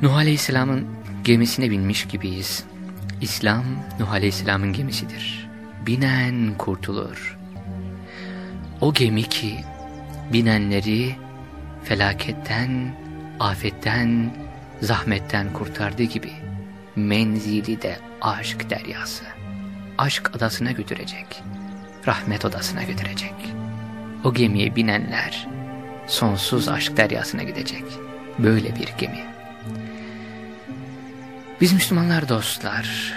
Nuh Aleyhisselam'ın gemisine binmiş gibiyiz. İslam Nuh Aleyhisselam'ın gemisidir. Binen kurtulur. O gemi ki binenleri felaketten afetten, zahmetten kurtardığı gibi menzili de aşk deryası. Aşk adasına götürecek, rahmet odasına götürecek. O gemiye binenler sonsuz aşk deryasına gidecek. Böyle bir gemi. Biz Müslümanlar dostlar,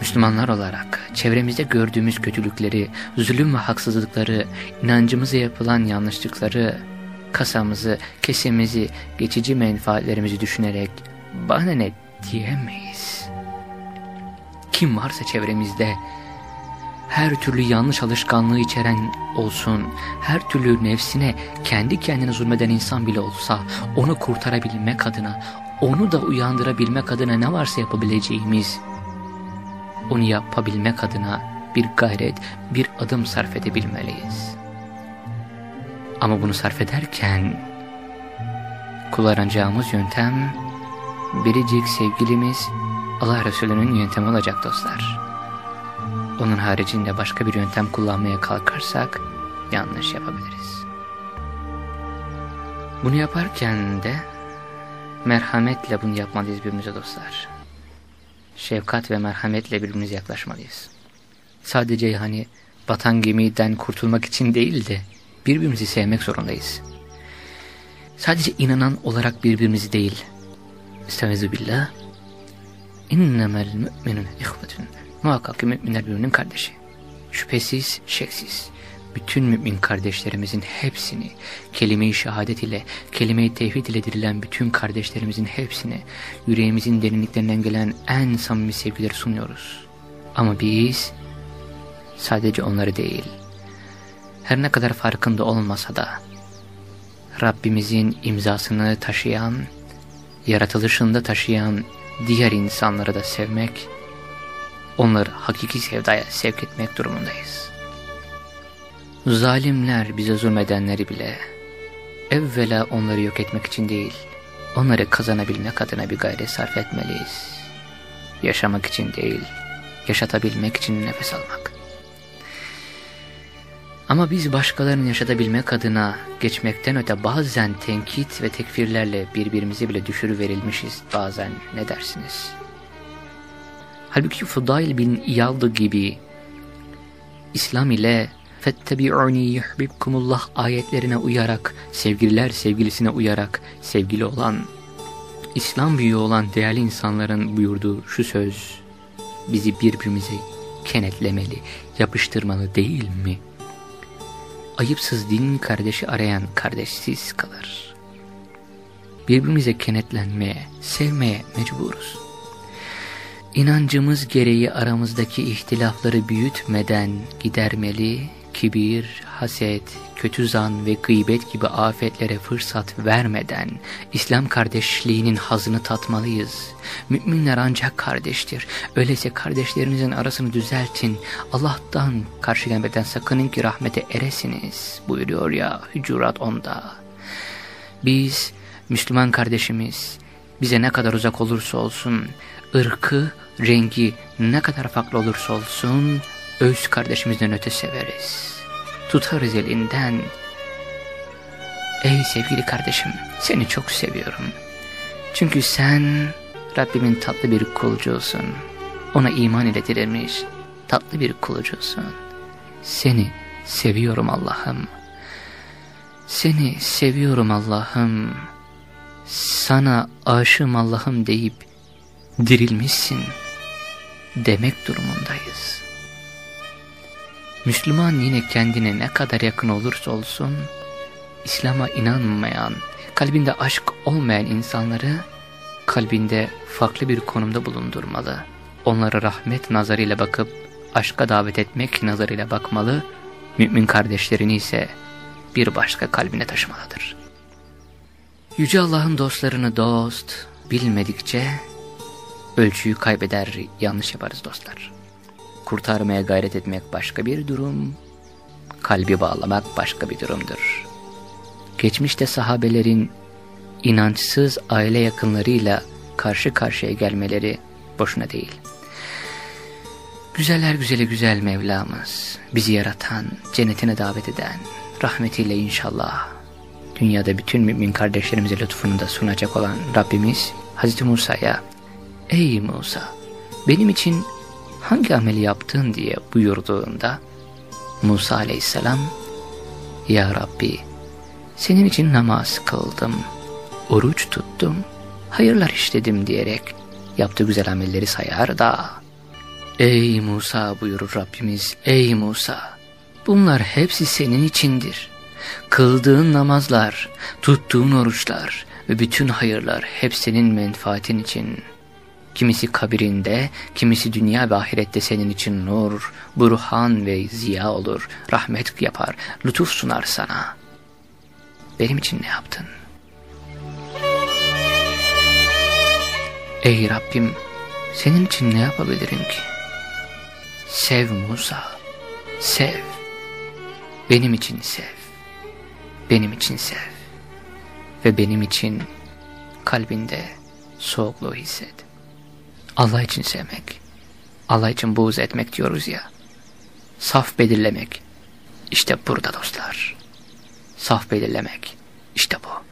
Müslümanlar olarak çevremizde gördüğümüz kötülükleri, zulüm ve haksızlıkları, inancımıza yapılan yanlışlıkları, kasamızı, kesemizi, geçici menfaatlerimizi düşünerek bana ne diyemeyiz. Kim varsa çevremizde her türlü yanlış alışkanlığı içeren olsun, her türlü nefsine kendi kendine zulmeden insan bile olsa onu kurtarabilmek adına, onu da uyandırabilmek adına ne varsa yapabileceğimiz, onu yapabilmek adına bir gayret, bir adım sarf edebilmeliyiz. Ama bunu sarf ederken kullanacağımız yöntem biricik sevgilimiz Allah Resulü'nün yöntemi olacak dostlar. Onun haricinde başka bir yöntem kullanmaya kalkarsak yanlış yapabiliriz. Bunu yaparken de merhametle bunu yapmalıyız birbirimize dostlar. Şefkat ve merhametle birbirimize yaklaşmalıyız. Sadece hani batan gemiden kurtulmak için değil de birbirimizi sevmek zorundayız. Sadece inanan olarak birbirimizi değil. Estaizu billah. İnnemel mü'minun ihvetun. Muhakkak ki müminler birbirinin kardeşi. Şüphesiz, şeksiz bütün mümin kardeşlerimizin hepsini, kelime-i şehadet ile, kelime-i tevhid ile dirilen bütün kardeşlerimizin hepsine, yüreğimizin derinliklerinden gelen en samimi sevgileri sunuyoruz. Ama biz sadece onları değil, her ne kadar farkında olmasa da, Rabbimizin imzasını taşıyan, yaratılışında taşıyan diğer insanları da sevmek, onları hakiki sevdaya sevk etmek durumundayız. Zalimler bize zulmedenleri bile evvela onları yok etmek için değil, onları kazanabilmek adına bir gayret sarf etmeliyiz. Yaşamak için değil, yaşatabilmek için nefes almak. Ama biz başkalarını yaşatabilmek adına geçmekten öte bazen tenkit ve tekfirlerle birbirimizi bile düşürüverilmişiz bazen ne dersiniz? Halbuki Fudail bin İyaldı gibi İslam ile فَاتَّبِعُونِي يُحْبِبْكُمُ ayetlerine uyarak, sevgililer sevgilisine uyarak, sevgili olan, İslam büyüğü olan değerli insanların buyurduğu şu söz, bizi birbirimize kenetlemeli, yapıştırmalı değil mi? Ayıpsız din kardeşi arayan kardeşsiz kalır. Birbirimize kenetlenmeye, sevmeye mecburuz. İnancımız gereği aramızdaki ihtilafları büyütmeden gidermeli, kibir, haset, kötü zan ve gıybet gibi afetlere fırsat vermeden İslam kardeşliğinin hazını tatmalıyız. Müminler ancak kardeştir. Öyleyse kardeşlerinizin arasını düzeltin. Allah'tan karşı gelmeden sakının ki rahmete eresiniz buyuruyor ya Hücurat onda. Biz Müslüman kardeşimiz bize ne kadar uzak olursa olsun, ırkı, rengi ne kadar farklı olursa olsun öz kardeşimizden öte severiz. Tutarız elinden. Ey sevgili kardeşim seni çok seviyorum. Çünkü sen Rabbimin tatlı bir kulucusun. Ona iman ile dirilmiş tatlı bir kulucusun. Seni seviyorum Allah'ım. Seni seviyorum Allah'ım. Sana aşığım Allah'ım deyip dirilmişsin demek durumundayız. Müslüman yine kendine ne kadar yakın olursa olsun, İslam'a inanmayan, kalbinde aşk olmayan insanları kalbinde farklı bir konumda bulundurmalı. Onlara rahmet nazarıyla bakıp aşka davet etmek nazarıyla bakmalı, mümin kardeşlerini ise bir başka kalbine taşımalıdır. Yüce Allah'ın dostlarını dost bilmedikçe ölçüyü kaybeder, yanlış yaparız dostlar. Kurtarmaya gayret etmek başka bir durum, kalbi bağlamak başka bir durumdur. Geçmişte sahabelerin inançsız aile yakınlarıyla karşı karşıya gelmeleri boşuna değil. Güzeller güzeli güzel Mevlamız, bizi yaratan, cennetine davet eden, rahmetiyle inşallah dünyada bütün mümin kardeşlerimize lütfunu da sunacak olan Rabbimiz Hazreti Musa'ya Ey Musa benim için hangi ameli yaptın diye buyurduğunda Musa aleyhisselam Ya Rabbi senin için namaz kıldım, oruç tuttum, hayırlar işledim diyerek yaptığı güzel amelleri sayar da Ey Musa buyurur Rabbimiz ey Musa bunlar hepsi senin içindir. Kıldığın namazlar, tuttuğun oruçlar ve bütün hayırlar hep senin menfaatin için.'' Kimisi kabirinde, kimisi dünya ve ahirette senin için nur, burhan ve ziya olur, rahmet yapar, lütuf sunar sana. Benim için ne yaptın? Ey Rabbim, senin için ne yapabilirim ki? Sev Musa, sev. Benim için sev. Benim için sev. Ve benim için kalbinde soğukluğu hisset. Allah için sevmek, Allah için buğz etmek diyoruz ya. Saf belirlemek, işte burada dostlar. Saf belirlemek, işte bu.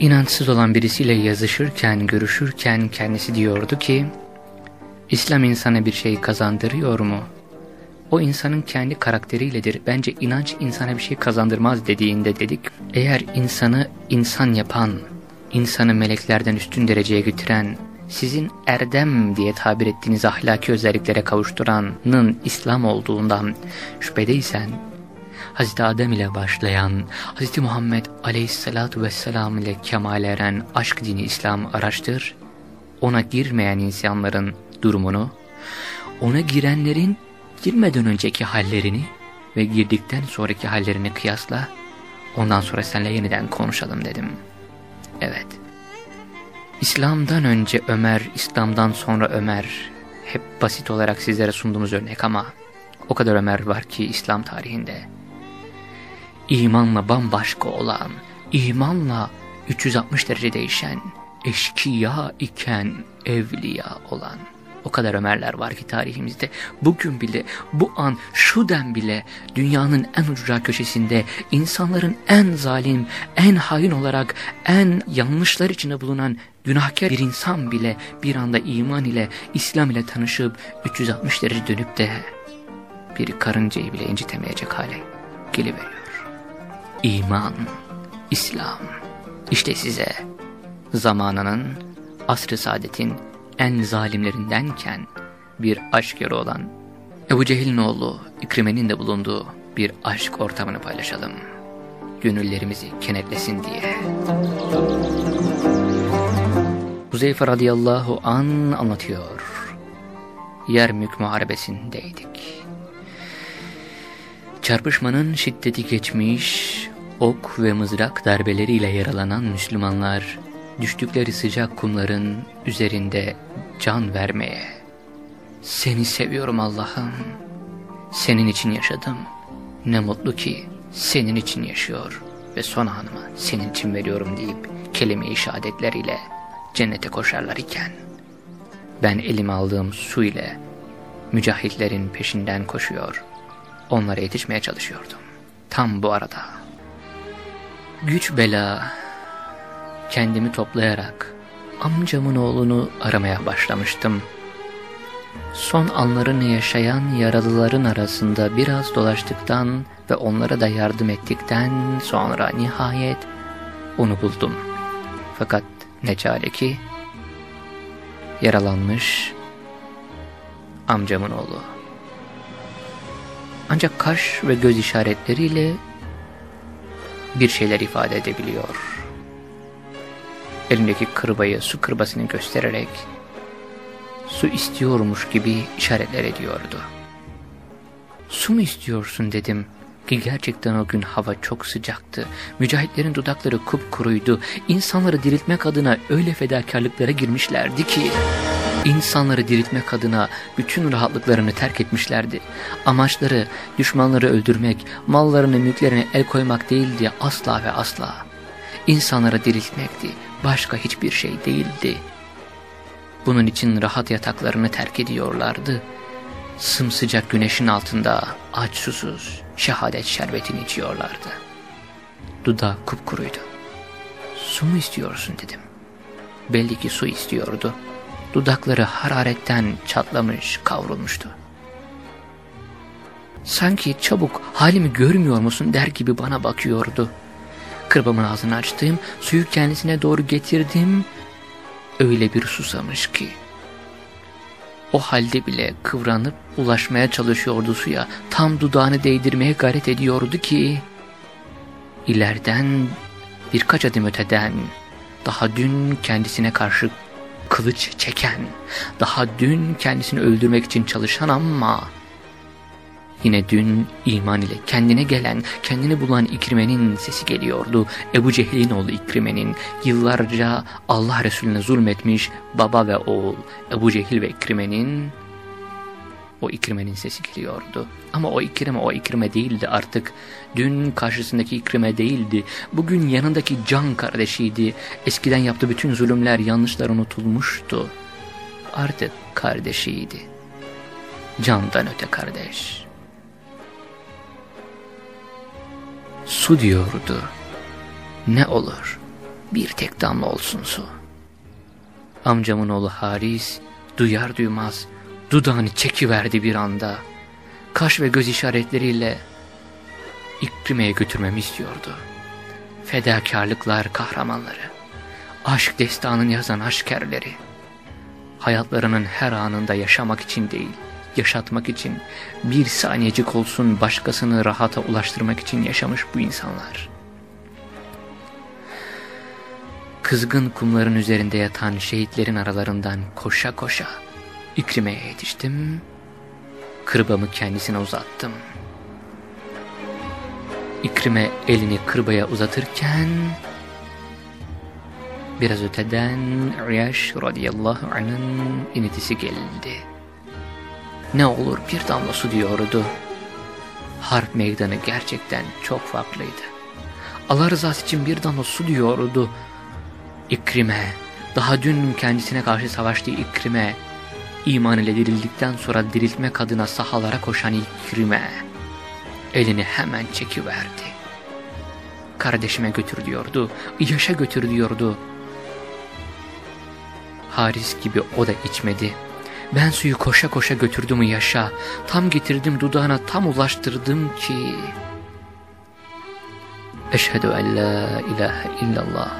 İnançsız olan birisiyle yazışırken, görüşürken kendisi diyordu ki, İslam insana bir şey kazandırıyor mu? O insanın kendi karakteriyledir. Bence inanç insana bir şey kazandırmaz dediğinde dedik. Eğer insanı insan yapan, insanı meleklerden üstün dereceye getiren, sizin erdem diye tabir ettiğiniz ahlaki özelliklere kavuşturanın İslam olduğundan şüphedeysen, Hz. Adem ile başlayan, Hz. Muhammed aleyhissalatu vesselam ile kemal eren aşk dini İslam araştır, ona girmeyen insanların durumunu, ona girenlerin girmeden önceki hallerini ve girdikten sonraki hallerini kıyasla, ondan sonra seninle yeniden konuşalım dedim. Evet. İslam'dan önce Ömer, İslam'dan sonra Ömer. Hep basit olarak sizlere sunduğumuz örnek ama o kadar Ömer var ki İslam tarihinde. İmanla bambaşka olan, imanla 360 derece değişen, eşkıya iken evliya olan o kadar Ömerler var ki tarihimizde. Bugün bile, bu an, şu den bile dünyanın en ucra köşesinde insanların en zalim, en hain olarak en yanlışlar içinde bulunan günahkar bir insan bile bir anda iman ile, İslam ile tanışıp 360 derece dönüp de bir karıncayı bile incitemeyecek hale geliveriyor. İman, İslam, işte size zamanının, asr-ı saadetin en zalimlerindenken bir aşk yeri olan Ebu Cehil'in oğlu İkrime'nin de bulunduğu bir aşk ortamını paylaşalım. Gönüllerimizi kenetlesin diye. Huzeyfe radıyallahu an anlatıyor. Yermük muharebesindeydik. Çarpışmanın şiddeti geçmiş, ok ve mızrak darbeleriyle yaralanan Müslümanlar düştükleri sıcak kumların üzerinde can vermeye. Seni seviyorum Allah'ım. Senin için yaşadım. Ne mutlu ki senin için yaşıyor ve son anımı senin için veriyorum deyip kelime-i şehadetleriyle cennete koşarlar iken ben elime aldığım su ile mücahitlerin peşinden koşuyor, onlara yetişmeye çalışıyordum. Tam bu arada güç bela kendimi toplayarak amcamın oğlunu aramaya başlamıştım. Son anlarını yaşayan yaralıların arasında biraz dolaştıktan ve onlara da yardım ettikten sonra nihayet onu buldum. Fakat ne çare ki yaralanmış amcamın oğlu. Ancak kaş ve göz işaretleriyle bir şeyler ifade edebiliyor elindeki kırbayı su kırbasını göstererek su istiyormuş gibi işaretler ediyordu. Su mu istiyorsun dedim ki gerçekten o gün hava çok sıcaktı. Mücahitlerin dudakları kupkuruydu. İnsanları diriltmek adına öyle fedakarlıklara girmişlerdi ki... İnsanları diriltmek adına bütün rahatlıklarını terk etmişlerdi. Amaçları düşmanları öldürmek, mallarını mülklerine el koymak değildi asla ve asla. İnsanları diriltmekti, başka hiçbir şey değildi. Bunun için rahat yataklarını terk ediyorlardı. Sımsıcak güneşin altında aç susuz şehadet şerbetini içiyorlardı. Dudağı kupkuruydu. Su mu istiyorsun dedim. Belli ki su istiyordu. Dudakları hararetten çatlamış, kavrulmuştu. Sanki çabuk halimi görmüyor musun der gibi bana bakıyordu. Kırbamın ağzını açtım, suyu kendisine doğru getirdim. Öyle bir susamış ki. O halde bile kıvranıp ulaşmaya çalışıyordu suya. Tam dudağını değdirmeye gayret ediyordu ki... ileriden birkaç adım öteden daha dün kendisine karşı kılıç çeken, daha dün kendisini öldürmek için çalışan ama Yine dün iman ile kendine gelen, kendini bulan İkrime'nin sesi geliyordu. Ebu Cehil'in oğlu İkrime'nin yıllarca Allah Resulüne zulmetmiş baba ve oğul Ebu Cehil ve İkrime'nin o İkrime'nin sesi geliyordu. Ama o İkrime o İkrime değildi artık. Dün karşısındaki İkrime değildi. Bugün yanındaki can kardeşiydi. Eskiden yaptığı bütün zulümler, yanlışlar unutulmuştu. Artık kardeşiydi. Candan öte kardeş. Su diyordu. Ne olur bir tek damla olsun su. Amcamın oğlu Haris duyar duymaz Dudağını çekiverdi bir anda. Kaş ve göz işaretleriyle İkrime'ye götürmemi istiyordu. Fedakarlıklar kahramanları, aşk destanını yazan aşkerleri, hayatlarının her anında yaşamak için değil, yaşatmak için, bir saniyecik olsun başkasını rahata ulaştırmak için yaşamış bu insanlar. Kızgın kumların üzerinde yatan şehitlerin aralarından koşa koşa İkrime'ye yetiştim, kırbamı kendisine uzattım. İkrime elini kırbaya uzatırken biraz öteden Uyaş radıyallahu anh'ın initisi geldi. Ne olur bir damla su diyordu. Harp meydanı gerçekten çok farklıydı. Allah rızası için bir damla su diyordu. İkrime, daha dün kendisine karşı savaştığı İkrime, iman ile dirildikten sonra diriltmek adına sahalara koşan İkrime, elini hemen çekiverdi. Kardeşime götür diyordu, yaşa götür diyordu. Haris gibi o da içmedi. Ben suyu koşa koşa götürdüm yaşa, tam getirdim dudağına tam ulaştırdım ki... Eşhedü en la ilahe illallah.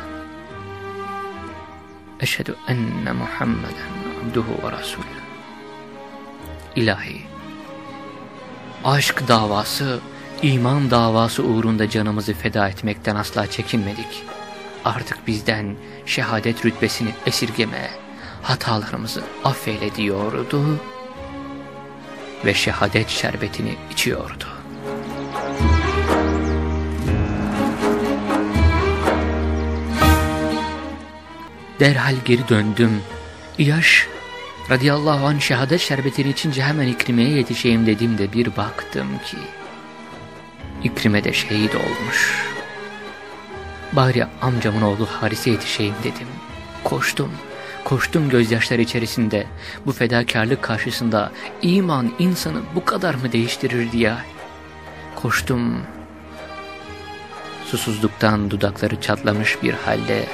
Eşhedü enne Muhammeden abduhu ve rasulü. İlahi, aşk davası, iman davası uğrunda canımızı feda etmekten asla çekinmedik. Artık bizden şehadet rütbesini esirgeme, hatalarımızı affeyle diyordu ve şehadet şerbetini içiyordu. Derhal geri döndüm. Yaş radıyallahu anh şehadet şerbetini içince hemen İkrime'ye yetişeyim dedim de bir baktım ki İkrime de şehit olmuş. Bari amcamın oğlu Haris'e yetişeyim dedim. Koştum, koştum gözyaşlar içerisinde. Bu fedakarlık karşısında iman insanı bu kadar mı değiştirir diye. Koştum. Susuzluktan dudakları çatlamış bir halde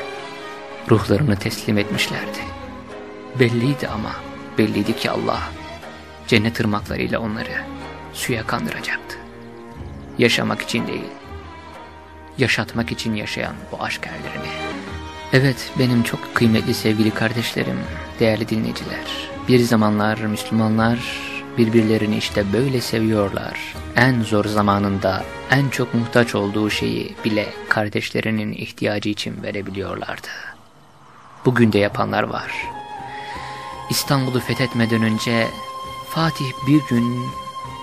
ruhlarını teslim etmişlerdi. Belliydi ama, belliydi ki Allah cennet ırmaklarıyla onları suya kandıracaktı. Yaşamak için değil, yaşatmak için yaşayan bu aşk erlerini. Evet, benim çok kıymetli sevgili kardeşlerim, değerli dinleyiciler. Bir zamanlar Müslümanlar birbirlerini işte böyle seviyorlar. En zor zamanında en çok muhtaç olduğu şeyi bile kardeşlerinin ihtiyacı için verebiliyorlardı. Bugün de yapanlar var. İstanbul'u fethetmeden önce Fatih bir gün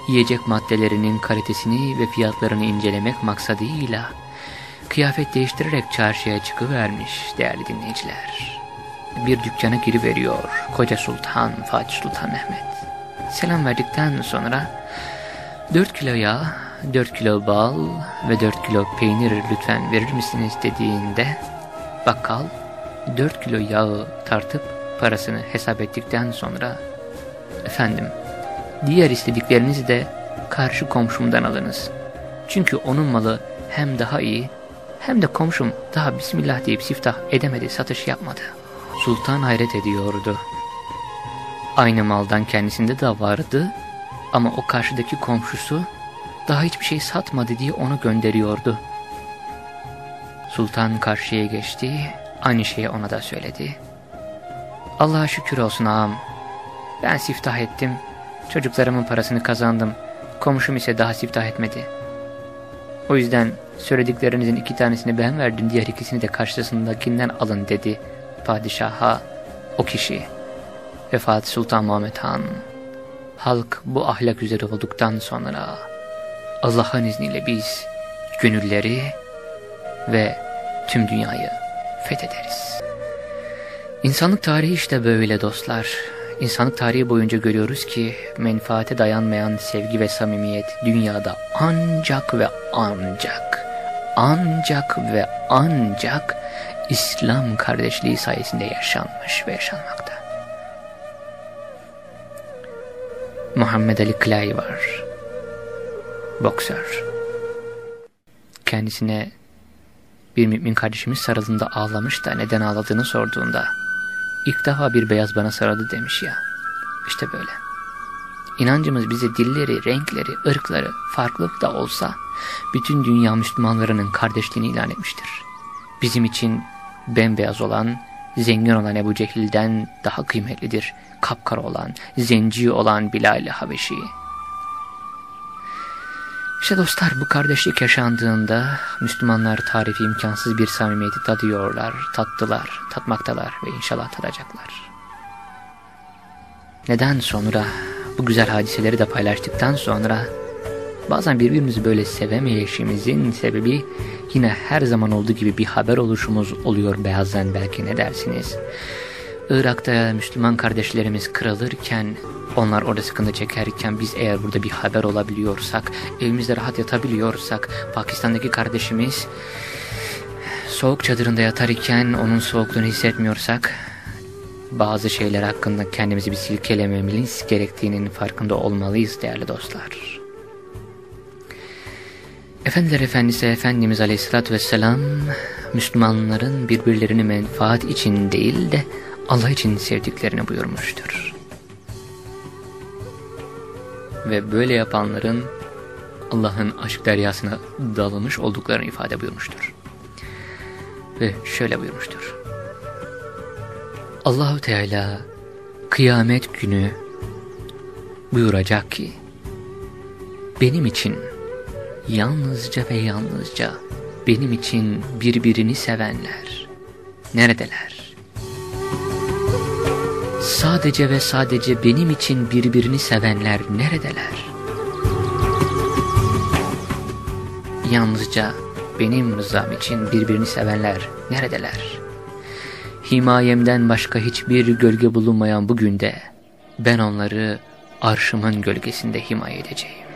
yiyecek maddelerinin kalitesini ve fiyatlarını incelemek maksadıyla kıyafet değiştirerek çarşıya çıkıvermiş değerli dinleyiciler. Bir dükkana giriveriyor Koca Sultan Fatih Sultan Mehmet. Selam verdikten sonra 4 kilo yağ, 4 kilo bal ve 4 kilo peynir lütfen verir misiniz dediğinde bakkal 4 kilo yağı tartıp parasını hesap ettikten sonra efendim diğer istediklerinizi de karşı komşumdan alınız. Çünkü onun malı hem daha iyi hem de komşum daha bismillah deyip siftah edemedi satış yapmadı. Sultan hayret ediyordu. Aynı maldan kendisinde de vardı ama o karşıdaki komşusu daha hiçbir şey satmadı diye onu gönderiyordu. Sultan karşıya geçti, aynı şeyi ona da söyledi. Allah'a şükür olsun ağam. Ben siftah ettim, çocuklarımın parasını kazandım, komşum ise daha siftah etmedi. O yüzden söylediklerinizin iki tanesini ben verdim, diğer ikisini de karşısındakinden alın dedi padişaha o kişi ve Fatih Sultan Muhammed Han. Halk bu ahlak üzere olduktan sonra Allah'ın izniyle biz gönülleri ve tüm dünyayı fethederiz. İnsanlık tarihi işte böyle dostlar. İnsanlık tarihi boyunca görüyoruz ki menfaate dayanmayan sevgi ve samimiyet dünyada ancak ve ancak ancak ve ancak İslam kardeşliği sayesinde yaşanmış ve yaşanmakta. Muhammed Ali Clay var. Boksör. Kendisine bir mümin kardeşimiz sarıldığında ağlamış da neden ağladığını sorduğunda ilk defa bir beyaz bana sarıldı demiş ya. İşte böyle. İnancımız bize dilleri, renkleri, ırkları farklı da olsa bütün dünya Müslümanlarının kardeşliğini ilan etmiştir. Bizim için bembeyaz olan, zengin olan Ebu Cehil'den daha kıymetlidir. Kapkara olan, zenci olan Bilal-i Habeşi. İşte dostlar bu kardeşlik yaşandığında Müslümanlar tarifi imkansız bir samimiyeti tadıyorlar, tattılar, tatmaktalar ve inşallah tadacaklar. Neden sonra bu güzel hadiseleri de paylaştıktan sonra bazen birbirimizi böyle sevemeyişimizin sebebi yine her zaman olduğu gibi bir haber oluşumuz oluyor bazen belki ne dersiniz? Irak'ta Müslüman kardeşlerimiz kırılırken, onlar orada sıkıntı çekerken biz eğer burada bir haber olabiliyorsak, evimizde rahat yatabiliyorsak, Pakistan'daki kardeşimiz soğuk çadırında yatarken onun soğukluğunu hissetmiyorsak, bazı şeyler hakkında kendimizi bir silkelememeliyiz gerektiğinin farkında olmalıyız değerli dostlar. Efendiler Efendisi Efendimiz Aleyhisselatü Vesselam Müslümanların birbirlerini menfaat için değil de Allah için sevdiklerini buyurmuştur. Ve böyle yapanların Allah'ın aşk deryasına dalmış olduklarını ifade buyurmuştur. Ve şöyle buyurmuştur. Allahu Teala kıyamet günü buyuracak ki benim için yalnızca ve yalnızca benim için birbirini sevenler neredeler? Sadece ve sadece benim için birbirini sevenler neredeler? Yalnızca benim rızam için birbirini sevenler neredeler? Himayemden başka hiçbir gölge bulunmayan bu günde ben onları arşımın gölgesinde himaye edeceğim.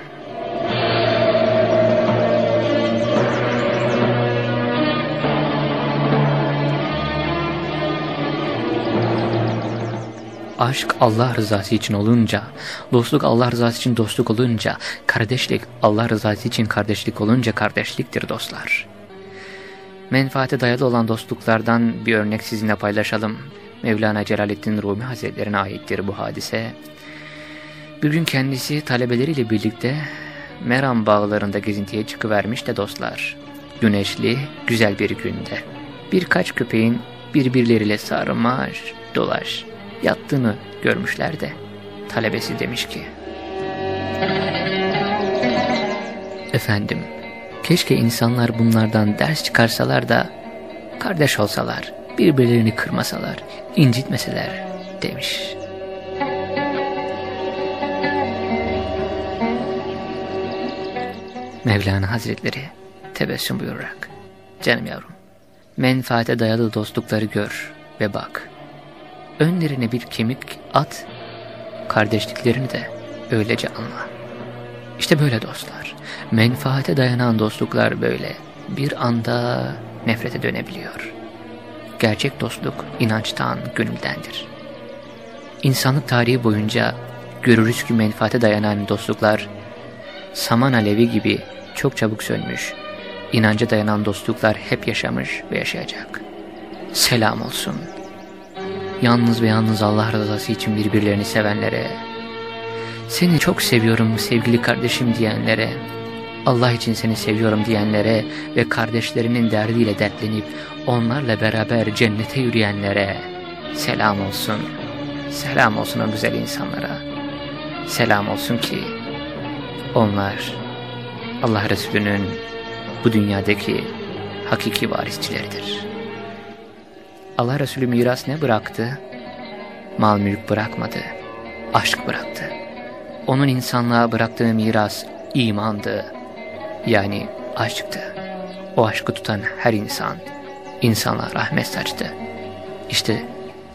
Aşk Allah rızası için olunca, dostluk Allah rızası için dostluk olunca, kardeşlik Allah rızası için kardeşlik olunca kardeşliktir dostlar. Menfaate dayalı olan dostluklardan bir örnek sizinle paylaşalım. Mevlana Celaleddin Rumi Hazretlerine aittir bu hadise. Bir gün kendisi talebeleriyle birlikte Meram bağlarında gezintiye çıkıvermiş de dostlar. Güneşli, güzel bir günde. Birkaç köpeğin birbirleriyle sarmaş, dolaş, yattığını görmüşler de. Talebesi demiş ki, Efendim, Keşke insanlar bunlardan ders çıkarsalar da kardeş olsalar, birbirlerini kırmasalar, incitmeseler demiş. Mevlana Hazretleri tebessüm buyurarak, canım yavrum, menfaate dayalı dostlukları gör ve bak. Önlerine bir kemik at, kardeşliklerini de öylece anla. İşte böyle dostlar. Menfaate dayanan dostluklar böyle. Bir anda nefrete dönebiliyor. Gerçek dostluk inançtan, gönüldendir. İnsanlık tarihi boyunca görürüz ki menfaate dayanan dostluklar saman alevi gibi çok çabuk sönmüş. İnanca dayanan dostluklar hep yaşamış ve yaşayacak. Selam olsun. Yalnız ve yalnız Allah rızası için birbirlerini sevenlere, seni çok seviyorum sevgili kardeşim diyenlere, Allah için seni seviyorum diyenlere ve kardeşlerinin derdiyle dertlenip onlarla beraber cennete yürüyenlere selam olsun. Selam olsun o güzel insanlara. Selam olsun ki onlar Allah Resulü'nün bu dünyadaki hakiki varisçileridir. Allah Resulü miras ne bıraktı? Mal mülk bırakmadı, aşk bıraktı. Onun insanlığa bıraktığı miras imandı. Yani aşktı. O aşkı tutan her insan, insanlığa rahmet saçtı. İşte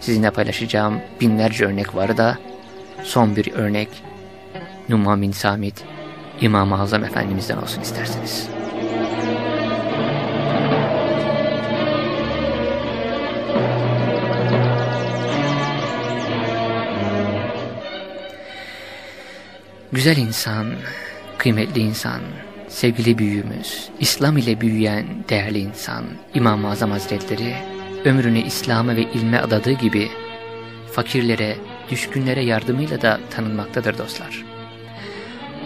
sizinle paylaşacağım binlerce örnek var da son bir örnek Numan bin Samit İmam-ı Azam Efendimiz'den olsun isterseniz. Güzel insan, kıymetli insan, sevgili büyüğümüz, İslam ile büyüyen değerli insan, İmam-ı Azam Hazretleri, ömrünü İslam'a ve ilme adadığı gibi, fakirlere, düşkünlere yardımıyla da tanınmaktadır dostlar.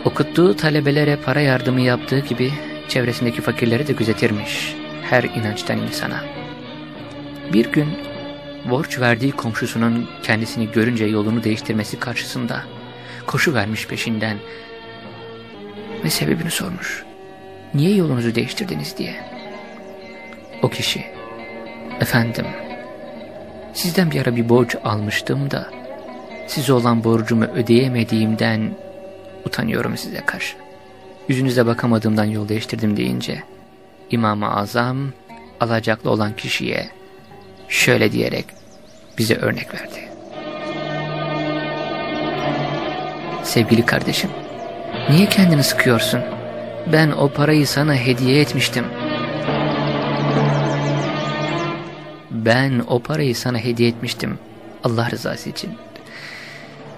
Okuttuğu talebelere para yardımı yaptığı gibi çevresindeki fakirleri de gözetirmiş her inançtan insana. Bir gün borç verdiği komşusunun kendisini görünce yolunu değiştirmesi karşısında koşu vermiş peşinden ve sebebini sormuş. Niye yolunuzu değiştirdiniz diye. O kişi, efendim, sizden bir ara bir borç almıştım da size olan borcumu ödeyemediğimden utanıyorum size karşı. Yüzünüze bakamadığımdan yol değiştirdim deyince İmam-ı Azam alacaklı olan kişiye şöyle diyerek bize örnek verdi. Sevgili kardeşim, niye kendini sıkıyorsun? Ben o parayı sana hediye etmiştim. Ben o parayı sana hediye etmiştim. Allah rızası için.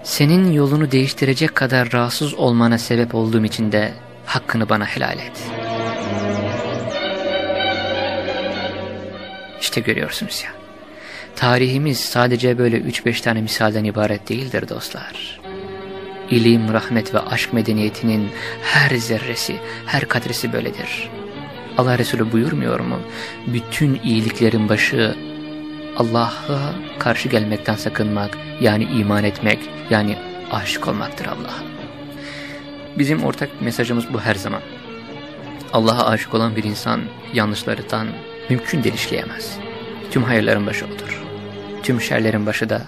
Senin yolunu değiştirecek kadar rahatsız olmana sebep olduğum için de hakkını bana helal et. İşte görüyorsunuz ya. Tarihimiz sadece böyle 3-5 tane misalden ibaret değildir dostlar. İlim, rahmet ve aşk medeniyetinin her zerresi, her katresi böyledir. Allah Resulü buyurmuyor mu? Bütün iyiliklerin başı Allah'a karşı gelmekten sakınmak, yani iman etmek, yani aşık olmaktır Allah'a. Bizim ortak mesajımız bu her zaman. Allah'a aşık olan bir insan yanlışlarından mümkün delişleyemez. Tüm hayırların başı odur. Tüm şerlerin başı da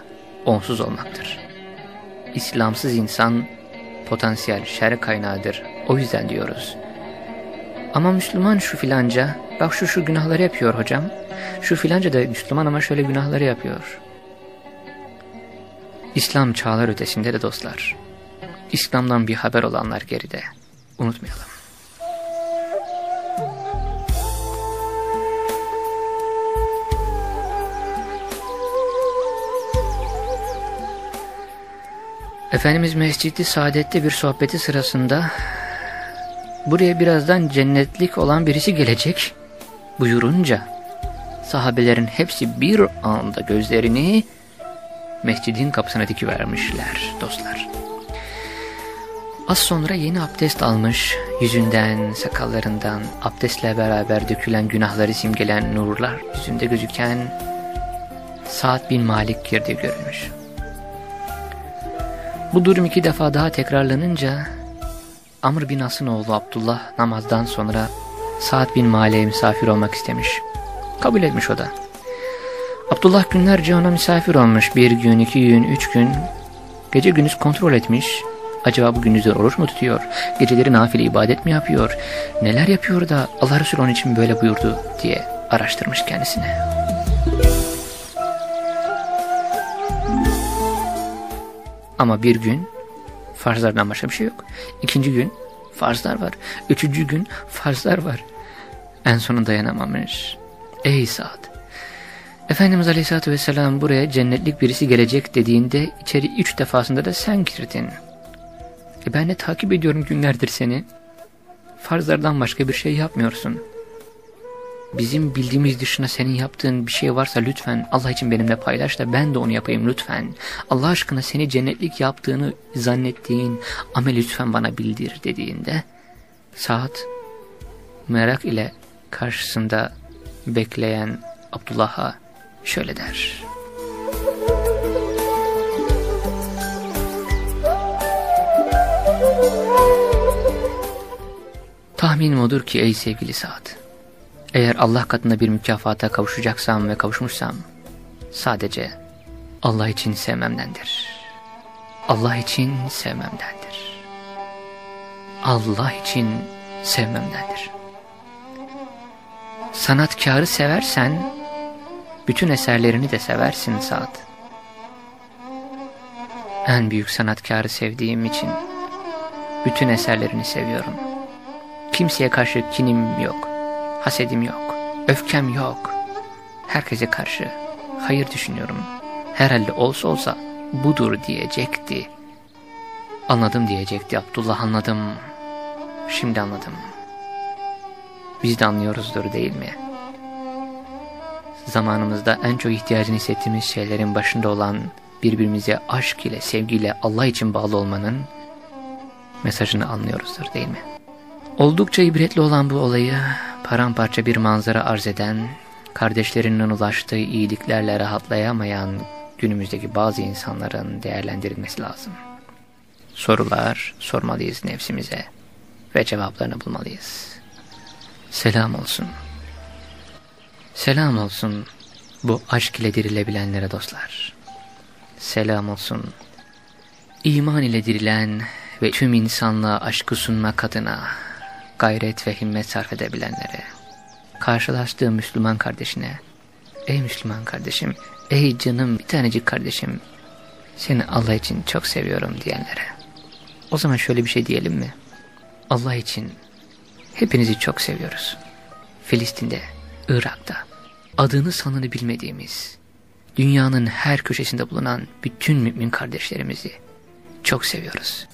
onsuz olmaktır. İslamsız insan potansiyel şer kaynağıdır. O yüzden diyoruz. Ama Müslüman şu filanca, bak şu şu günahları yapıyor hocam. Şu filanca da Müslüman ama şöyle günahları yapıyor. İslam çağlar ötesinde de dostlar. İslam'dan bir haber olanlar geride. Unutmayalım. Efendimiz Mescid-i Saadet'te bir sohbeti sırasında buraya birazdan cennetlik olan birisi gelecek buyurunca sahabelerin hepsi bir anda gözlerini mescidin kapısına dikivermişler dostlar. Az sonra yeni abdest almış, yüzünden, sakallarından, abdestle beraber dökülen günahları simgelen nurlar yüzünde gözüken Sa'd bin Malik girdi görülmüş. Bu durum iki defa daha tekrarlanınca Amr bin As'ın oğlu Abdullah namazdan sonra Sa'd bin Malik'e misafir olmak istemiş. Kabul etmiş o da. Abdullah günlerce ona misafir olmuş. Bir gün, iki gün, üç gün. Gece gündüz kontrol etmiş. Acaba bu gündüzler oruç mu tutuyor? Geceleri nafile ibadet mi yapıyor? Neler yapıyor da Allah Resulü onun için böyle buyurdu diye araştırmış kendisine. Ama bir gün farzlardan başka bir şey yok. İkinci gün farzlar var. Üçüncü gün farzlar var. En sonunda dayanamamış. Ey Sa'd! Efendimiz Aleyhisselatü Vesselam buraya cennetlik birisi gelecek dediğinde içeri üç defasında da sen girdin. E ben de takip ediyorum günlerdir seni. Farzlardan başka bir şey yapmıyorsun. Bizim bildiğimiz dışında senin yaptığın bir şey varsa lütfen Allah için benimle paylaş da ben de onu yapayım lütfen. Allah aşkına seni cennetlik yaptığını zannettiğin amel lütfen bana bildir dediğinde saat merak ile karşısında bekleyen Abdullah'a şöyle der. Tahminim odur ki ey sevgili Sa'd, eğer Allah katında bir mükafata kavuşacaksam ve kavuşmuşsam, sadece Allah için sevmemdendir. Allah için sevmemdendir. Allah için sevmemdendir. Sanatkarı seversen, bütün eserlerini de seversin Sa'd. En büyük sanatkarı sevdiğim için, bütün eserlerini seviyorum. Kimseye karşı kinim yok, hasedim yok, öfkem yok. Herkese karşı hayır düşünüyorum. Herhalde olsa olsa budur diyecekti. Anladım diyecekti Abdullah anladım. Şimdi anladım. Biz de anlıyoruzdur değil mi? Zamanımızda en çok ihtiyacını hissettiğimiz şeylerin başında olan birbirimize aşk ile, sevgiyle, Allah için bağlı olmanın mesajını anlıyoruzdur değil mi? Oldukça ibretli olan bu olayı paramparça bir manzara arz eden, kardeşlerinin ulaştığı iyiliklerle rahatlayamayan günümüzdeki bazı insanların değerlendirilmesi lazım. Sorular sormalıyız nefsimize ve cevaplarını bulmalıyız. Selam olsun. Selam olsun bu aşk ile dirilebilenlere dostlar. Selam olsun. İman ile dirilen ve tüm insanlığa aşkı sunmak adına gayret ve himmet sarf edebilenlere. Karşılaştığı Müslüman kardeşine, ey Müslüman kardeşim, ey canım bir tanecik kardeşim, seni Allah için çok seviyorum diyenlere. O zaman şöyle bir şey diyelim mi? Allah için hepinizi çok seviyoruz. Filistin'de, Irak'ta, adını sanını bilmediğimiz, dünyanın her köşesinde bulunan bütün mümin kardeşlerimizi çok seviyoruz.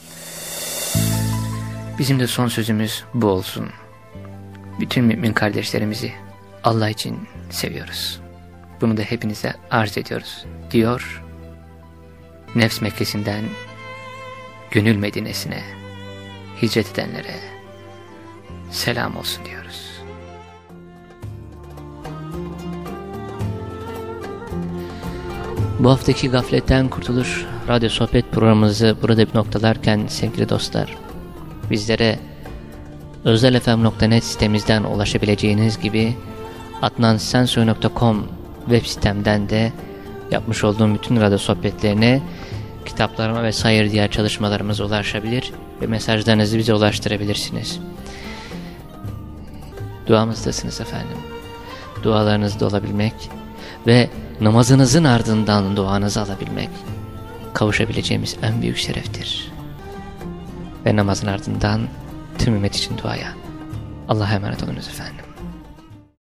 Bizim de son sözümüz bu olsun. Bütün mümin kardeşlerimizi Allah için seviyoruz. Bunu da hepinize arz ediyoruz diyor. Nefs Mekkesi'nden gönül Medine'sine hicret edenlere selam olsun diyoruz. Bu haftaki Gafletten Kurtuluş radyo sohbet programımızı burada bir noktalarken sevgili dostlar, bizlere özelfm.net sitemizden ulaşabileceğiniz gibi adnansensoy.com web sitemden de yapmış olduğum bütün radyo sohbetlerine, kitaplarıma ve sayır diğer çalışmalarımıza ulaşabilir ve mesajlarınızı bize ulaştırabilirsiniz. Duamızdasınız efendim. Dualarınızda olabilmek ve namazınızın ardından duanızı alabilmek kavuşabileceğimiz en büyük şereftir. Ve namazın ardından tüm ümmet için duaya. Allah'a emanet olunuz efendim.